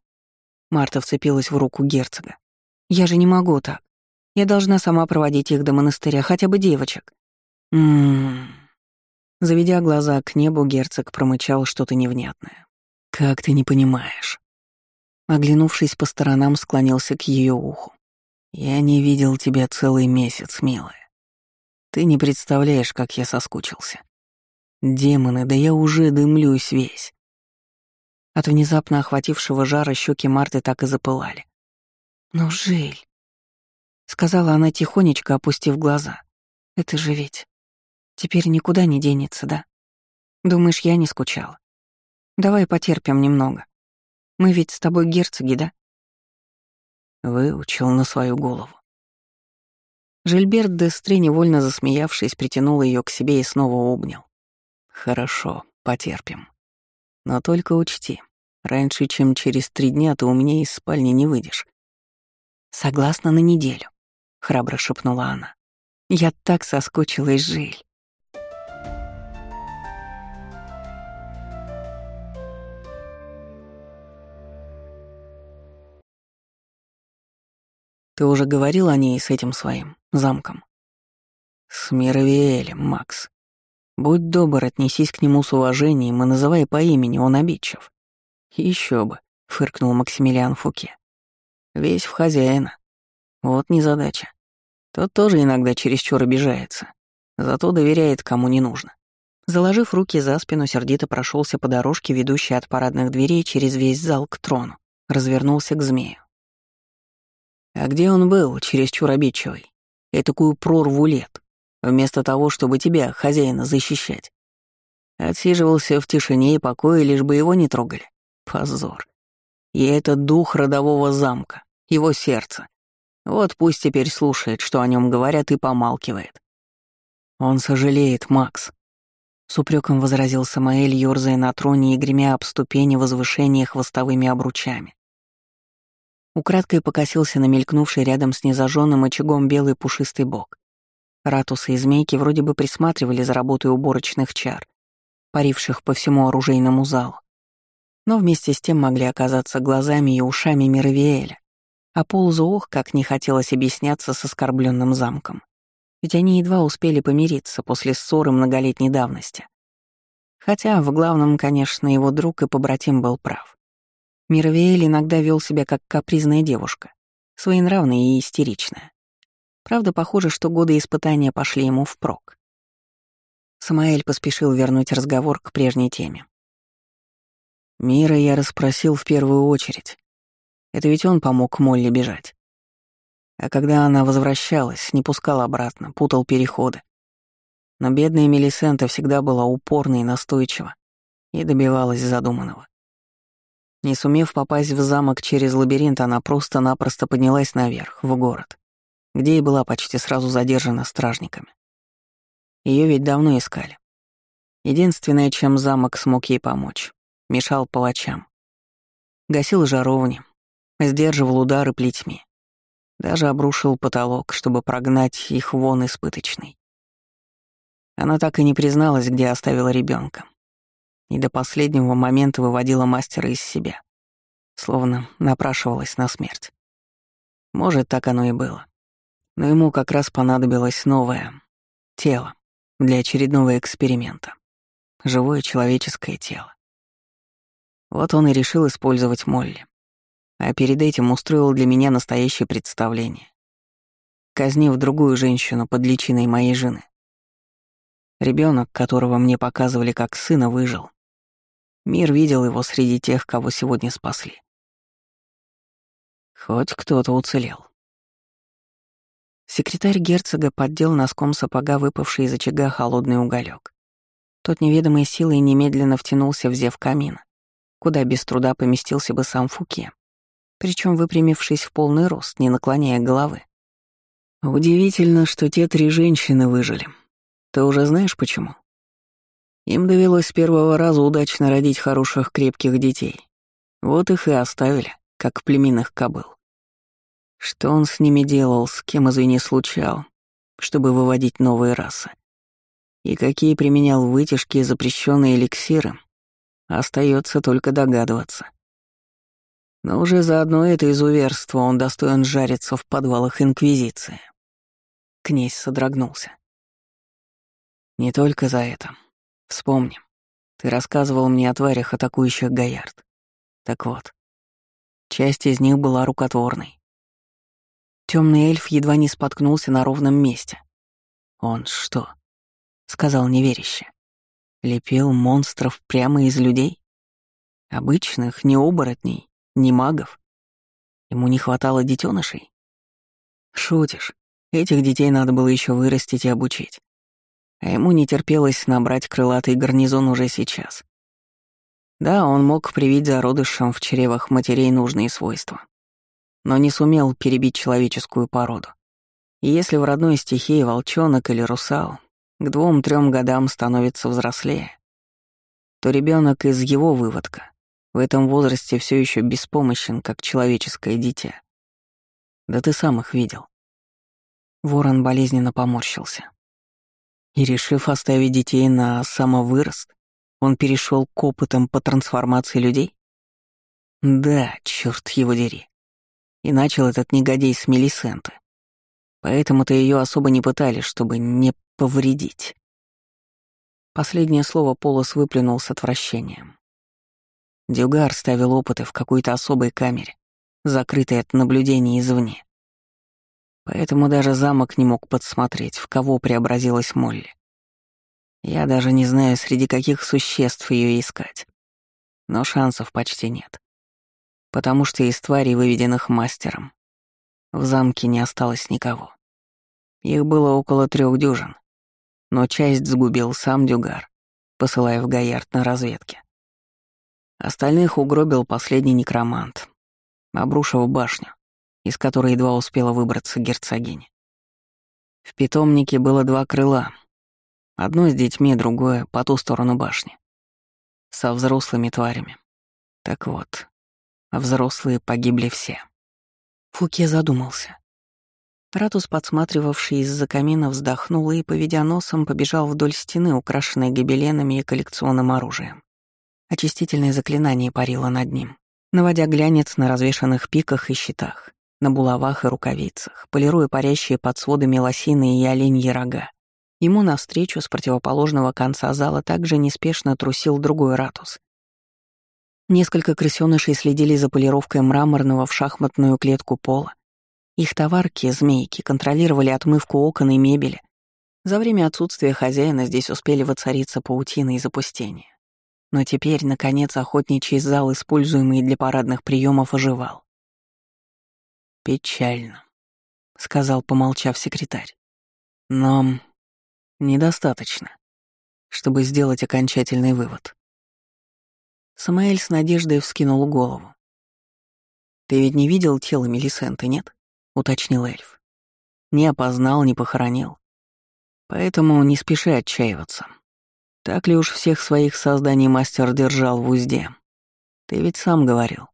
Марта вцепилась в руку герцога. «Я же не могу так. Я должна сама проводить их до монастыря, хотя бы девочек». «Ммм...» Заведя глаза к небу, герцог промычал что-то невнятное. «Как ты не понимаешь?» Оглянувшись по сторонам, склонился к ее уху. «Я не видел тебя целый месяц, милая. Ты не представляешь, как я соскучился. Демоны, да я уже дымлюсь весь». От внезапно охватившего жара щеки Марты так и запылали. «Ну, Жиль», — сказала она тихонечко, опустив глаза. «Это же ведь теперь никуда не денется, да? Думаешь, я не скучала? Давай потерпим немного. Мы ведь с тобой герцоги, да?» Выучил на свою голову. Жильберт Дестре, невольно засмеявшись, притянул ее к себе и снова обнял. «Хорошо, потерпим. Но только учти, раньше, чем через три дня ты у меня из спальни не выйдешь». «Согласна на неделю», — храбро шепнула она. «Я так соскучилась, Жиль». Ты уже говорил о ней с этим своим замком? С Мировиэлем, Макс. Будь добр, отнесись к нему с уважением и называй по имени, он обидчив. Еще бы, фыркнул Максимилиан Фуке. Весь в хозяина. Вот незадача. Тот тоже иногда чересчур обижается, зато доверяет кому не нужно. Заложив руки за спину, сердито прошелся по дорожке, ведущей от парадных дверей через весь зал к трону, развернулся к змею. А где он был, чересчур обидчивый? И такую прорву лет, вместо того, чтобы тебя, хозяина, защищать. Отсиживался в тишине и покое, лишь бы его не трогали. Позор. И это дух родового замка, его сердце. Вот пусть теперь слушает, что о нем говорят, и помалкивает. Он сожалеет, Макс. С упреком возразил Самаэль, ёрзая на троне и гремя об ступени возвышения хвостовыми обручами. Украдкой покосился на мелькнувший рядом с незажженным очагом белый пушистый бок. Ратусы и змейки вроде бы присматривали за работой уборочных чар, паривших по всему оружейному залу. Но вместе с тем могли оказаться глазами и ушами Мировиэля. А Ползу ох, как не хотелось объясняться с оскорбленным замком. Ведь они едва успели помириться после ссоры многолетней давности. Хотя в главном, конечно, его друг и побратим был прав. Мировиэль иногда вел себя как капризная девушка, своенравная и истеричная. Правда, похоже, что годы испытания пошли ему впрок. Самаэль поспешил вернуть разговор к прежней теме. Мира я расспросил в первую очередь. Это ведь он помог Молли бежать. А когда она возвращалась, не пускал обратно, путал переходы. Но бедная Мелисента всегда была упорна и настойчива и добивалась задуманного. Не сумев попасть в замок через лабиринт, она просто-напросто поднялась наверх, в город, где и была почти сразу задержана стражниками. Ее ведь давно искали. Единственное, чем замок смог ей помочь, мешал палачам. Гасил жаровни, сдерживал удары плетьми. Даже обрушил потолок, чтобы прогнать их вон испыточный. Она так и не призналась, где оставила ребенка и до последнего момента выводила мастера из себя, словно напрашивалась на смерть. Может, так оно и было. Но ему как раз понадобилось новое тело для очередного эксперимента. Живое человеческое тело. Вот он и решил использовать Молли. А перед этим устроил для меня настоящее представление. Казнив другую женщину под личиной моей жены. Ребенок, которого мне показывали как сына, выжил. Мир видел его среди тех, кого сегодня спасли. Хоть кто-то уцелел. Секретарь герцога поддел носком сапога выпавший из очага холодный уголек. Тот неведомой силой немедленно втянулся в зев камина, куда без труда поместился бы сам Фуке, причем выпрямившись в полный рост, не наклоняя головы, Удивительно, что те три женщины выжили. Ты уже знаешь почему? Им довелось с первого раза удачно родить хороших крепких детей. Вот их и оставили, как племенных кобыл. Что он с ними делал, с кем, извини, случал, чтобы выводить новые расы? И какие применял вытяжки и запрещенные эликсиры, остается только догадываться. Но уже за одно это изуверство он достоин жариться в подвалах Инквизиции. Князь содрогнулся. Не только за это. Вспомни, ты рассказывал мне о тварях, атакующих Гаярд. Так вот, часть из них была рукотворной. Темный эльф едва не споткнулся на ровном месте. «Он что?» — сказал неверяще. «Лепил монстров прямо из людей? Обычных, не оборотней, не магов? Ему не хватало детенышей? Шутишь. Этих детей надо было еще вырастить и обучить. А ему не терпелось набрать крылатый гарнизон уже сейчас. Да, он мог привить зародышам в чревах матерей нужные свойства но не сумел перебить человеческую породу. И если в родной стихии волчонок или русал к двум-трем годам становится взрослее, то ребенок из его выводка в этом возрасте все еще беспомощен, как человеческое дитя. Да ты сам их видел. Ворон болезненно поморщился. И решив оставить детей на самовырост, он перешел к опытам по трансформации людей? Да, черт его дери. И начал этот негодей с Мелисенты. Поэтому-то ее особо не пытались, чтобы не повредить. Последнее слово Полос выплюнул с отвращением. Дюгар ставил опыты в какой-то особой камере, закрытой от наблюдений извне. Поэтому даже замок не мог подсмотреть, в кого преобразилась Молли. Я даже не знаю, среди каких существ ее искать. Но шансов почти нет потому что из тварей, выведенных мастером, в замке не осталось никого. Их было около трех дюжин, но часть сгубил сам Дюгар, посылая в Гаярд на разведке. Остальных угробил последний некромант, обрушив башню, из которой едва успела выбраться герцогиня. В питомнике было два крыла, одно с детьми, другое по ту сторону башни, со взрослыми тварями. Так вот, взрослые погибли все. Фуке задумался. Ратус, подсматривавший из-за камина, вздохнул и, поведя носом, побежал вдоль стены, украшенной гобеленами и коллекционным оружием. Очистительное заклинание парило над ним, наводя глянец на развешанных пиках и щитах, на булавах и рукавицах, полируя парящие под сводами лосины и оленьи рога. Ему навстречу с противоположного конца зала также неспешно трусил другой ратус, Несколько крысёнышей следили за полировкой мраморного в шахматную клетку пола. Их товарки, змейки, контролировали отмывку окон и мебели. За время отсутствия хозяина здесь успели воцариться паутина и запустение. Но теперь, наконец, охотничий зал, используемый для парадных приемов, оживал. «Печально», — сказал, помолчав секретарь. «Но недостаточно, чтобы сделать окончательный вывод. Самаэль с надеждой вскинул голову. «Ты ведь не видел тело Мелисенты, нет?» — уточнил эльф. «Не опознал, не похоронил. Поэтому не спеши отчаиваться. Так ли уж всех своих созданий мастер держал в узде? Ты ведь сам говорил.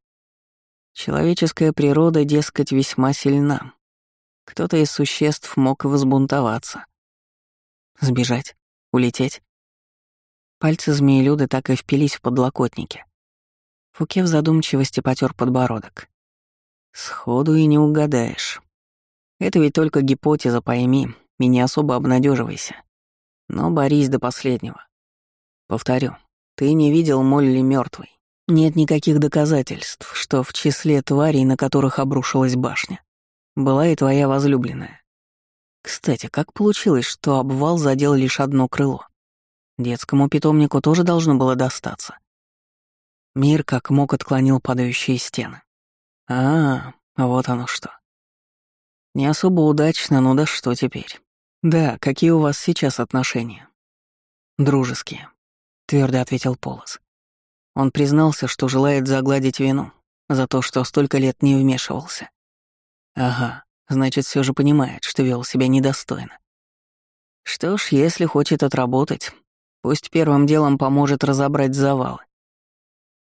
Человеческая природа, дескать, весьма сильна. Кто-то из существ мог возбунтоваться. Сбежать? Улететь? Пальцы змеелюда так и впились в подлокотники. Фуке в задумчивости потер подбородок. Сходу и не угадаешь. Это ведь только гипотеза, пойми, и не особо обнадеживайся. Но борись до последнего. Повторю, ты не видел Молли мертвой. Нет никаких доказательств, что в числе тварей, на которых обрушилась башня, была и твоя возлюбленная. Кстати, как получилось, что обвал задел лишь одно крыло? Детскому питомнику тоже должно было достаться. Мир как мог отклонил падающие стены. А, вот оно что. Не особо удачно, ну да что теперь? Да, какие у вас сейчас отношения? Дружеские, твердо ответил Полос. Он признался, что желает загладить вину за то, что столько лет не вмешивался. Ага, значит, все же понимает, что вел себя недостойно. Что ж, если хочет отработать, пусть первым делом поможет разобрать завалы.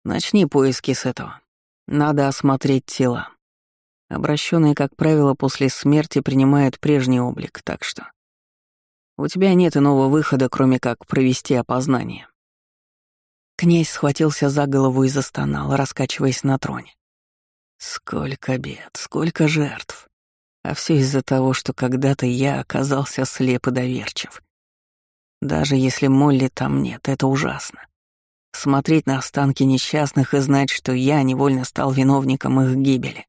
Начни поиски с этого. Надо осмотреть тела. Обращенные, как правило, после смерти принимают прежний облик, так что... У тебя нет иного выхода, кроме как провести опознание. Князь схватился за голову и застонал, раскачиваясь на троне. Сколько бед, сколько жертв. А все из-за того, что когда-то я оказался слеп и доверчив. Даже если Молли там нет, это ужасно. Смотреть на останки несчастных и знать, что я невольно стал виновником их гибели.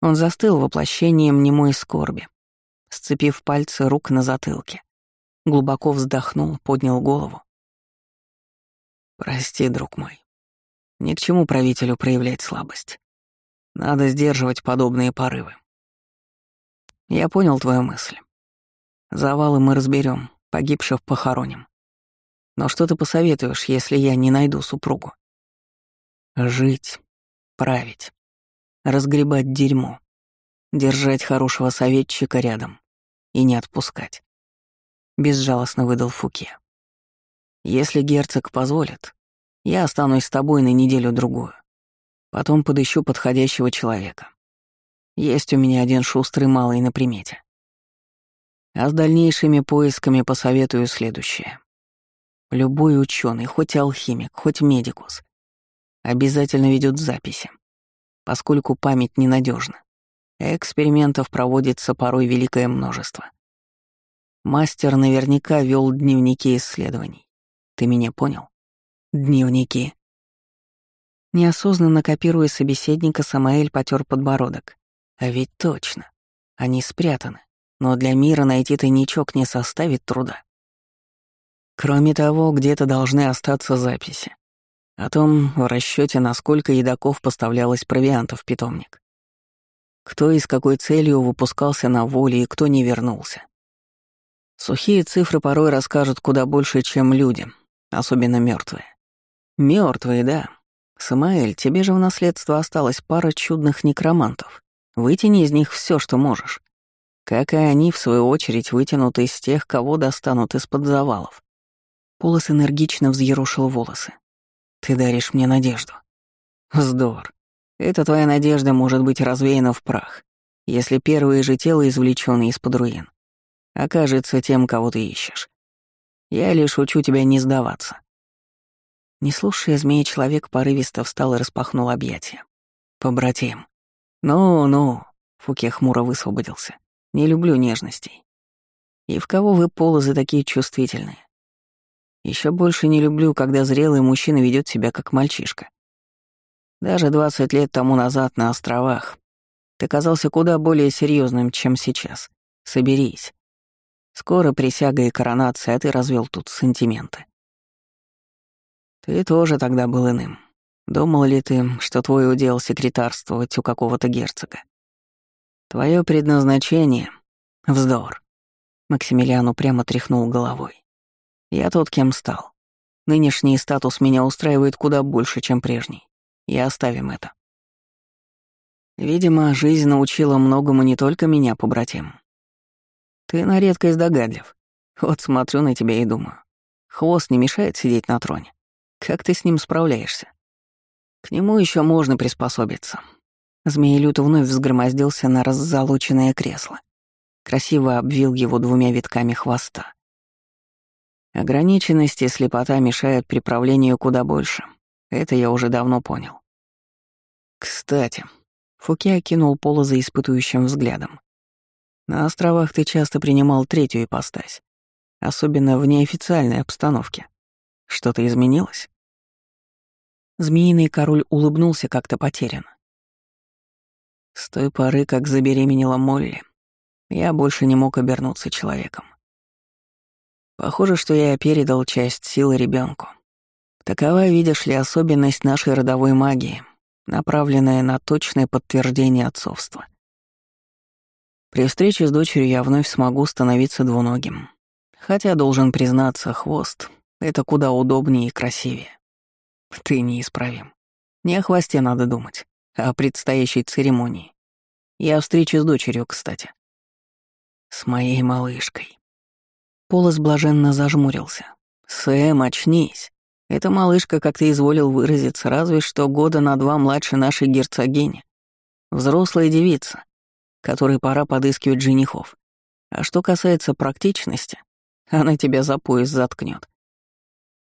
Он застыл воплощением немой скорби, сцепив пальцы рук на затылке. Глубоко вздохнул, поднял голову. «Прости, друг мой. Ни к чему правителю проявлять слабость. Надо сдерживать подобные порывы. Я понял твою мысль. Завалы мы разберем, погибших похороним. Но что ты посоветуешь, если я не найду супругу? Жить, править, разгребать дерьмо, держать хорошего советчика рядом и не отпускать. Безжалостно выдал Фуке. Если герцог позволит, я останусь с тобой на неделю-другую. Потом подыщу подходящего человека. Есть у меня один шустрый малый на примете. А с дальнейшими поисками посоветую следующее. Любой ученый, хоть алхимик, хоть медикус, обязательно ведет записи, поскольку память ненадежна. Экспериментов проводится порой великое множество. Мастер наверняка вел дневники исследований. Ты меня понял? Дневники. Неосознанно копируя собеседника, Самаэль потер подбородок. А ведь точно. Они спрятаны. Но для мира найти тайничок не составит труда. Кроме того, где-то должны остаться записи. О том, в расчете, насколько едоков поставлялось провиантов в питомник. Кто и с какой целью выпускался на воле и кто не вернулся. Сухие цифры порой расскажут куда больше, чем люди, особенно мертвые. Мертвые, да. Самаэль, тебе же в наследство осталась пара чудных некромантов. Вытяни из них все, что можешь. Как и они, в свою очередь, вытянут из тех, кого достанут из-под завалов. Полос энергично взъерошил волосы. «Ты даришь мне надежду». «Вздор. Эта твоя надежда может быть развеяна в прах, если первое же тело, извлечённое из-под руин, окажется тем, кого ты ищешь. Я лишь учу тебя не сдаваться». Не слушая змея, человек порывисто встал и распахнул объятия. «Побратим». «Ну-ну», — Фуке хмуро высвободился. «Не люблю нежностей. И в кого вы полозы такие чувствительные? Еще больше не люблю, когда зрелый мужчина ведет себя как мальчишка. Даже 20 лет тому назад на островах ты казался куда более серьезным, чем сейчас. Соберись. Скоро присяга и коронация, а ты развел тут сантименты. Ты тоже тогда был иным. Думал ли ты, что твой удел секретарствовать у какого-то герцога? Твое предназначение — вздор. Максимилиан упрямо тряхнул головой. Я тот, кем стал. Нынешний статус меня устраивает куда больше, чем прежний. И оставим это. Видимо, жизнь научила многому не только меня, побратим. Ты на редкость догадлив. Вот смотрю на тебя и думаю. Хвост не мешает сидеть на троне. Как ты с ним справляешься? К нему еще можно приспособиться. Змеелют вновь взгромоздился на раззолоченное кресло. Красиво обвил его двумя витками хвоста. Ограниченность и слепота мешают приправлению куда больше. Это я уже давно понял. Кстати, Фуке окинул Пола за испытующим взглядом. На островах ты часто принимал третью ипостась, особенно в неофициальной обстановке. Что-то изменилось? Змеиный король улыбнулся как-то потерянно. С той поры, как забеременела Молли, я больше не мог обернуться человеком. Похоже, что я передал часть силы ребенку. Такова, видишь ли, особенность нашей родовой магии, направленная на точное подтверждение отцовства. При встрече с дочерью я вновь смогу становиться двуногим. Хотя, должен признаться, хвост — это куда удобнее и красивее. Ты неисправим. Не о хвосте надо думать, а о предстоящей церемонии. Я встречу с дочерью, кстати. С моей малышкой. Полос блаженно зажмурился. «Сэм, очнись. Эта малышка, как ты изволил выразиться, разве что года на два младше нашей герцогини. Взрослая девица, которой пора подыскивать женихов. А что касается практичности, она тебя за пояс заткнет.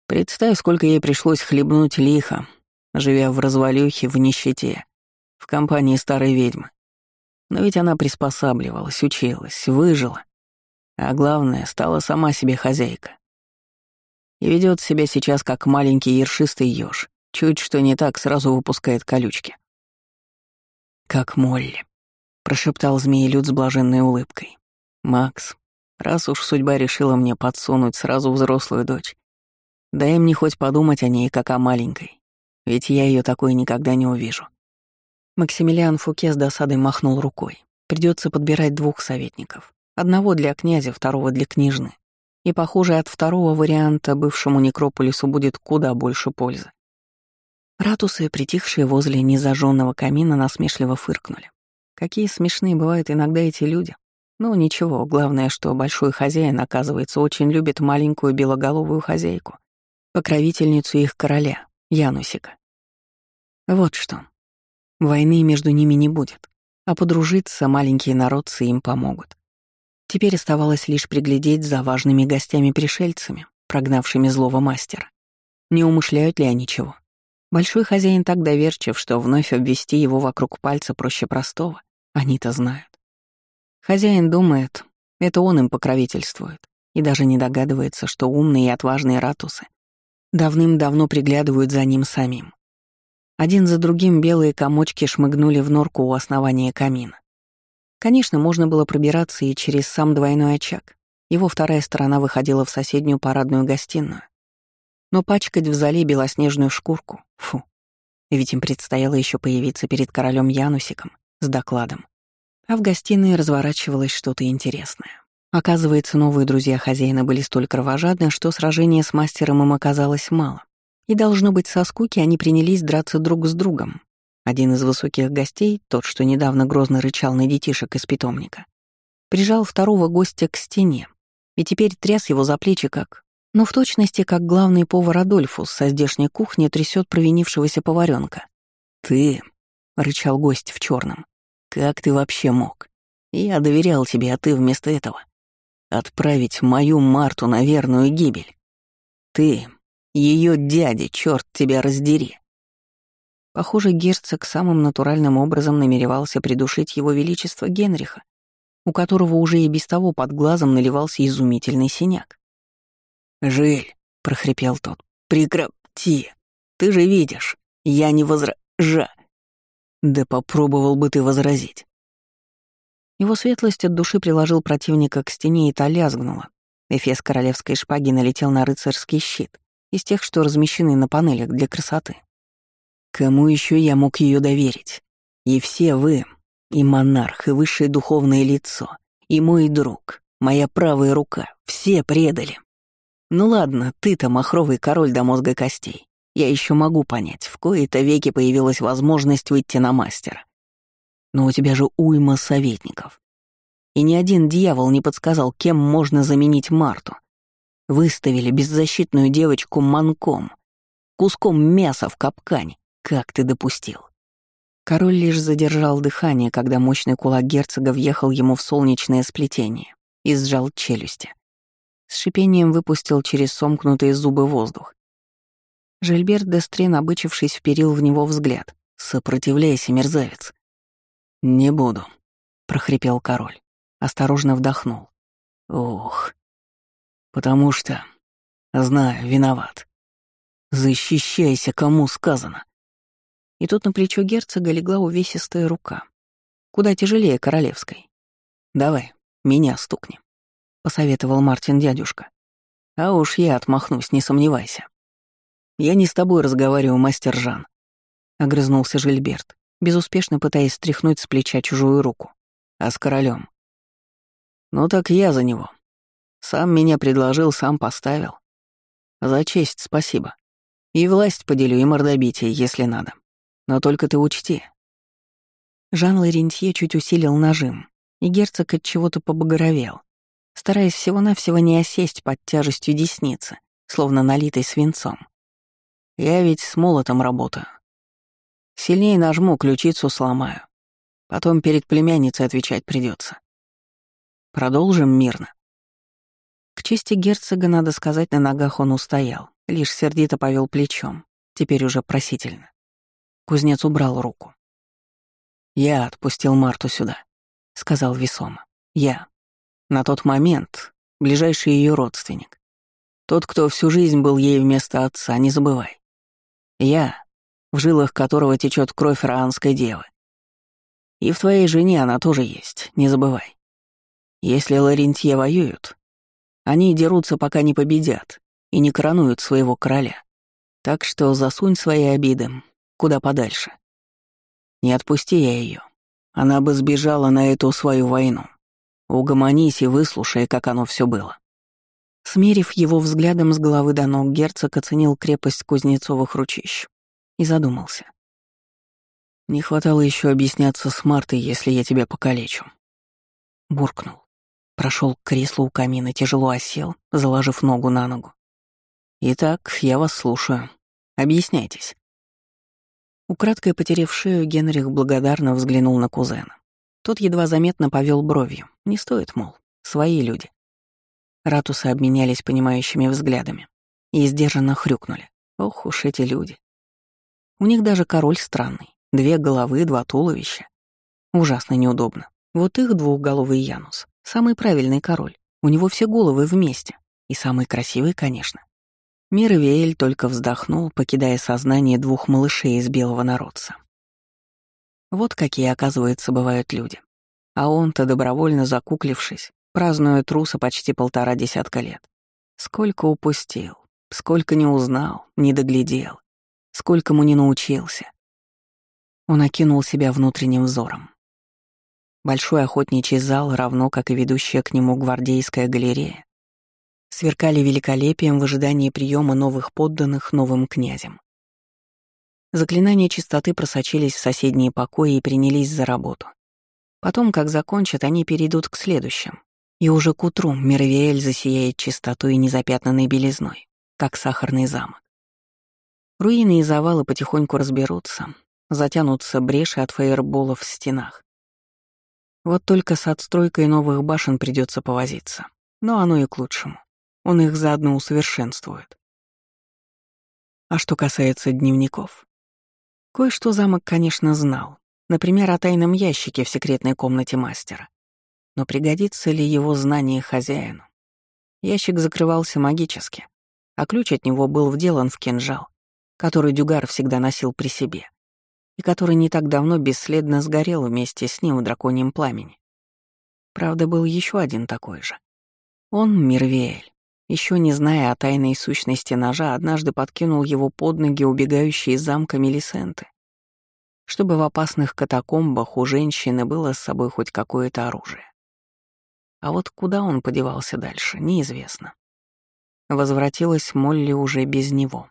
Представь, сколько ей пришлось хлебнуть лихо, живя в развалюхе, в нищете, в компании старой ведьмы. Но ведь она приспосабливалась, училась, выжила. А главное, стала сама себе хозяйка. И ведет себя сейчас как маленький ершистый ёж. Чуть что не так, сразу выпускает колючки. «Как Молли», — прошептал змеелюд с блаженной улыбкой. «Макс, раз уж судьба решила мне подсунуть сразу взрослую дочь, дай мне хоть подумать о ней, как о маленькой, ведь я ее такой никогда не увижу». Максимилиан Фуке с досадой махнул рукой. Придется подбирать двух советников. Одного для князя, второго для княжны. И, похоже, от второго варианта бывшему некрополису будет куда больше пользы. Ратусы, притихшие возле незажженного камина, насмешливо фыркнули. Какие смешные бывают иногда эти люди. Ну, ничего, главное, что большой хозяин, оказывается, очень любит маленькую белоголовую хозяйку, покровительницу их короля, Янусика. Вот что. Войны между ними не будет, а подружиться маленькие народцы им помогут. Теперь оставалось лишь приглядеть за важными гостями-пришельцами, прогнавшими злого мастера. Не умышляют ли они чего? Большой хозяин так доверчив, что вновь обвести его вокруг пальца проще простого. Они-то знают. Хозяин думает, это он им покровительствует, и даже не догадывается, что умные и отважные ратусы давным-давно приглядывают за ним самим. Один за другим белые комочки шмыгнули в норку у основания камина. Конечно, можно было пробираться и через сам двойной очаг. Его вторая сторона выходила в соседнюю парадную гостиную. Но пачкать в зале белоснежную шкурку — фу. Ведь им предстояло еще появиться перед королем Янусиком с докладом. А в гостиной разворачивалось что-то интересное. Оказывается, новые друзья хозяина были столь кровожадны, что сражения с мастером им оказалось мало. И, должно быть, со скуки они принялись драться друг с другом. Один из высоких гостей, тот, что недавно грозно рычал на детишек из питомника, прижал второго гостя к стене и теперь тряс его за плечи как... Но в точности, как главный повар Адольфус со здешней кухни трясет провинившегося поваренка. «Ты», — рычал гость в черном, — «как ты вообще мог? Я доверял тебе, а ты вместо этого. Отправить мою Марту на верную гибель. Ты ее дядя, черт тебя раздери. Похоже, герцог самым натуральным образом намеревался придушить его величество Генриха, у которого уже и без того под глазом наливался изумительный синяк. «Жиль», — прохрипел тот, — «прекрати! Ты же видишь, я не возража...» «Да попробовал бы ты возразить». Его светлость от души приложил противника к стене, и та лязгнула. Эфес королевской шпаги налетел на рыцарский щит из тех, что размещены на панелях для красоты. Кому еще я мог ее доверить? И все вы, и монарх, и высшее духовное лицо, и мой друг, моя правая рука, все предали. Ну ладно, ты-то махровый король до мозга костей. Я еще могу понять, в кои-то веки появилась возможность выйти на мастера. Но у тебя же уйма советников. И ни один дьявол не подсказал, кем можно заменить Марту. Выставили беззащитную девочку манком, куском мяса в капкане. Как ты допустил? Король лишь задержал дыхание, когда мощный кулак герцога въехал ему в солнечное сплетение и сжал челюсти. С шипением выпустил через сомкнутые зубы воздух. Жильберт Дестрин, обычившись, вперил в него взгляд. «Сопротивляйся, мерзавец!» «Не буду», — прохрипел король. Осторожно вдохнул. «Ух, Потому что... Знаю, виноват. Защищайся, кому сказано. И тут на плечо герцога легла увесистая рука. Куда тяжелее королевской. «Давай, меня стукни», — посоветовал Мартин дядюшка. «А уж я отмахнусь, не сомневайся». «Я не с тобой разговариваю, мастер Жан», — огрызнулся Жильберт, безуспешно пытаясь стряхнуть с плеча чужую руку. «А с королем. «Ну так я за него. Сам меня предложил, сам поставил. За честь спасибо. И власть поделю, и мордобитие, если надо. Но только ты учти. Жан Лорентье чуть усилил нажим, и герцог от чего-то побагровел, стараясь всего-навсего не осесть под тяжестью десницы, словно налитой свинцом. «Я ведь с молотом работаю. Сильнее нажму, ключицу сломаю. Потом перед племянницей отвечать придется. Продолжим мирно. К чести герцога, надо сказать, на ногах он устоял, лишь сердито повел плечом, теперь уже просительно. Кузнец убрал руку. «Я отпустил Марту сюда», — сказал весомо. «Я. На тот момент ближайший ее родственник. Тот, кто всю жизнь был ей вместо отца, не забывай. Я, в жилах которого течет кровь раанской девы. И в твоей жене она тоже есть, не забывай. Если Ларентье воюют, они дерутся, пока не победят, и не коронуют своего короля. Так что засунь свои обиды куда подальше. Не отпусти я ее. Она бы сбежала на эту свою войну. Угомонись и выслушай, как оно все было. Смерив его взглядом с головы до ног, герцог оценил крепость кузнецовых ручищ и задумался. Не хватало еще объясняться с Мартой, если я тебя покалечу. Буркнул. Прошел к креслу у камина, тяжело осел, заложив ногу на ногу. Итак, я вас слушаю. Объясняйтесь. Украдкой потеряв шею, Генрих благодарно взглянул на кузена. Тот едва заметно повел бровью. Не стоит, мол, свои люди. Ратусы обменялись понимающими взглядами и сдержанно хрюкнули. Ох уж эти люди. У них даже король странный. Две головы, два туловища. Ужасно неудобно. Вот их двухголовый Янус. Самый правильный король. У него все головы вместе. И самый красивый, конечно. Мировеэль только вздохнул, покидая сознание двух малышей из белого народца. Вот какие, оказывается, бывают люди. А он-то, добровольно закуклившись, празднуя труса почти полтора десятка лет. Сколько упустил, сколько не узнал, не доглядел. Сколькому не научился. Он окинул себя внутренним взором. Большой охотничий зал, равно как и ведущая к нему гвардейская галерея, сверкали великолепием в ожидании приема новых подданных новым князем. Заклинания чистоты просочились в соседние покои и принялись за работу. Потом, как закончат, они перейдут к следующим. И уже к утру Мировиэль засияет чистотой и незапятнанной белизной, как сахарный замок. Руины и завалы потихоньку разберутся, затянутся бреши от фаерболов в стенах. Вот только с отстройкой новых башен придется повозиться. Но оно и к лучшему. Он их заодно усовершенствует. А что касается дневников. Кое-что замок, конечно, знал. Например, о тайном ящике в секретной комнате мастера. Но пригодится ли его знание хозяину? Ящик закрывался магически, а ключ от него был вделан в кинжал, который Дюгар всегда носил при себе, и который не так давно бесследно сгорел вместе с ним в драконьем пламени. Правда, был еще один такой же. Он Мирвеэль, еще не зная о тайной сущности ножа, однажды подкинул его под ноги убегающие из замка Мелисенты, чтобы в опасных катакомбах у женщины было с собой хоть какое-то оружие. А вот куда он подевался дальше, неизвестно. Возвратилась Молли уже без него.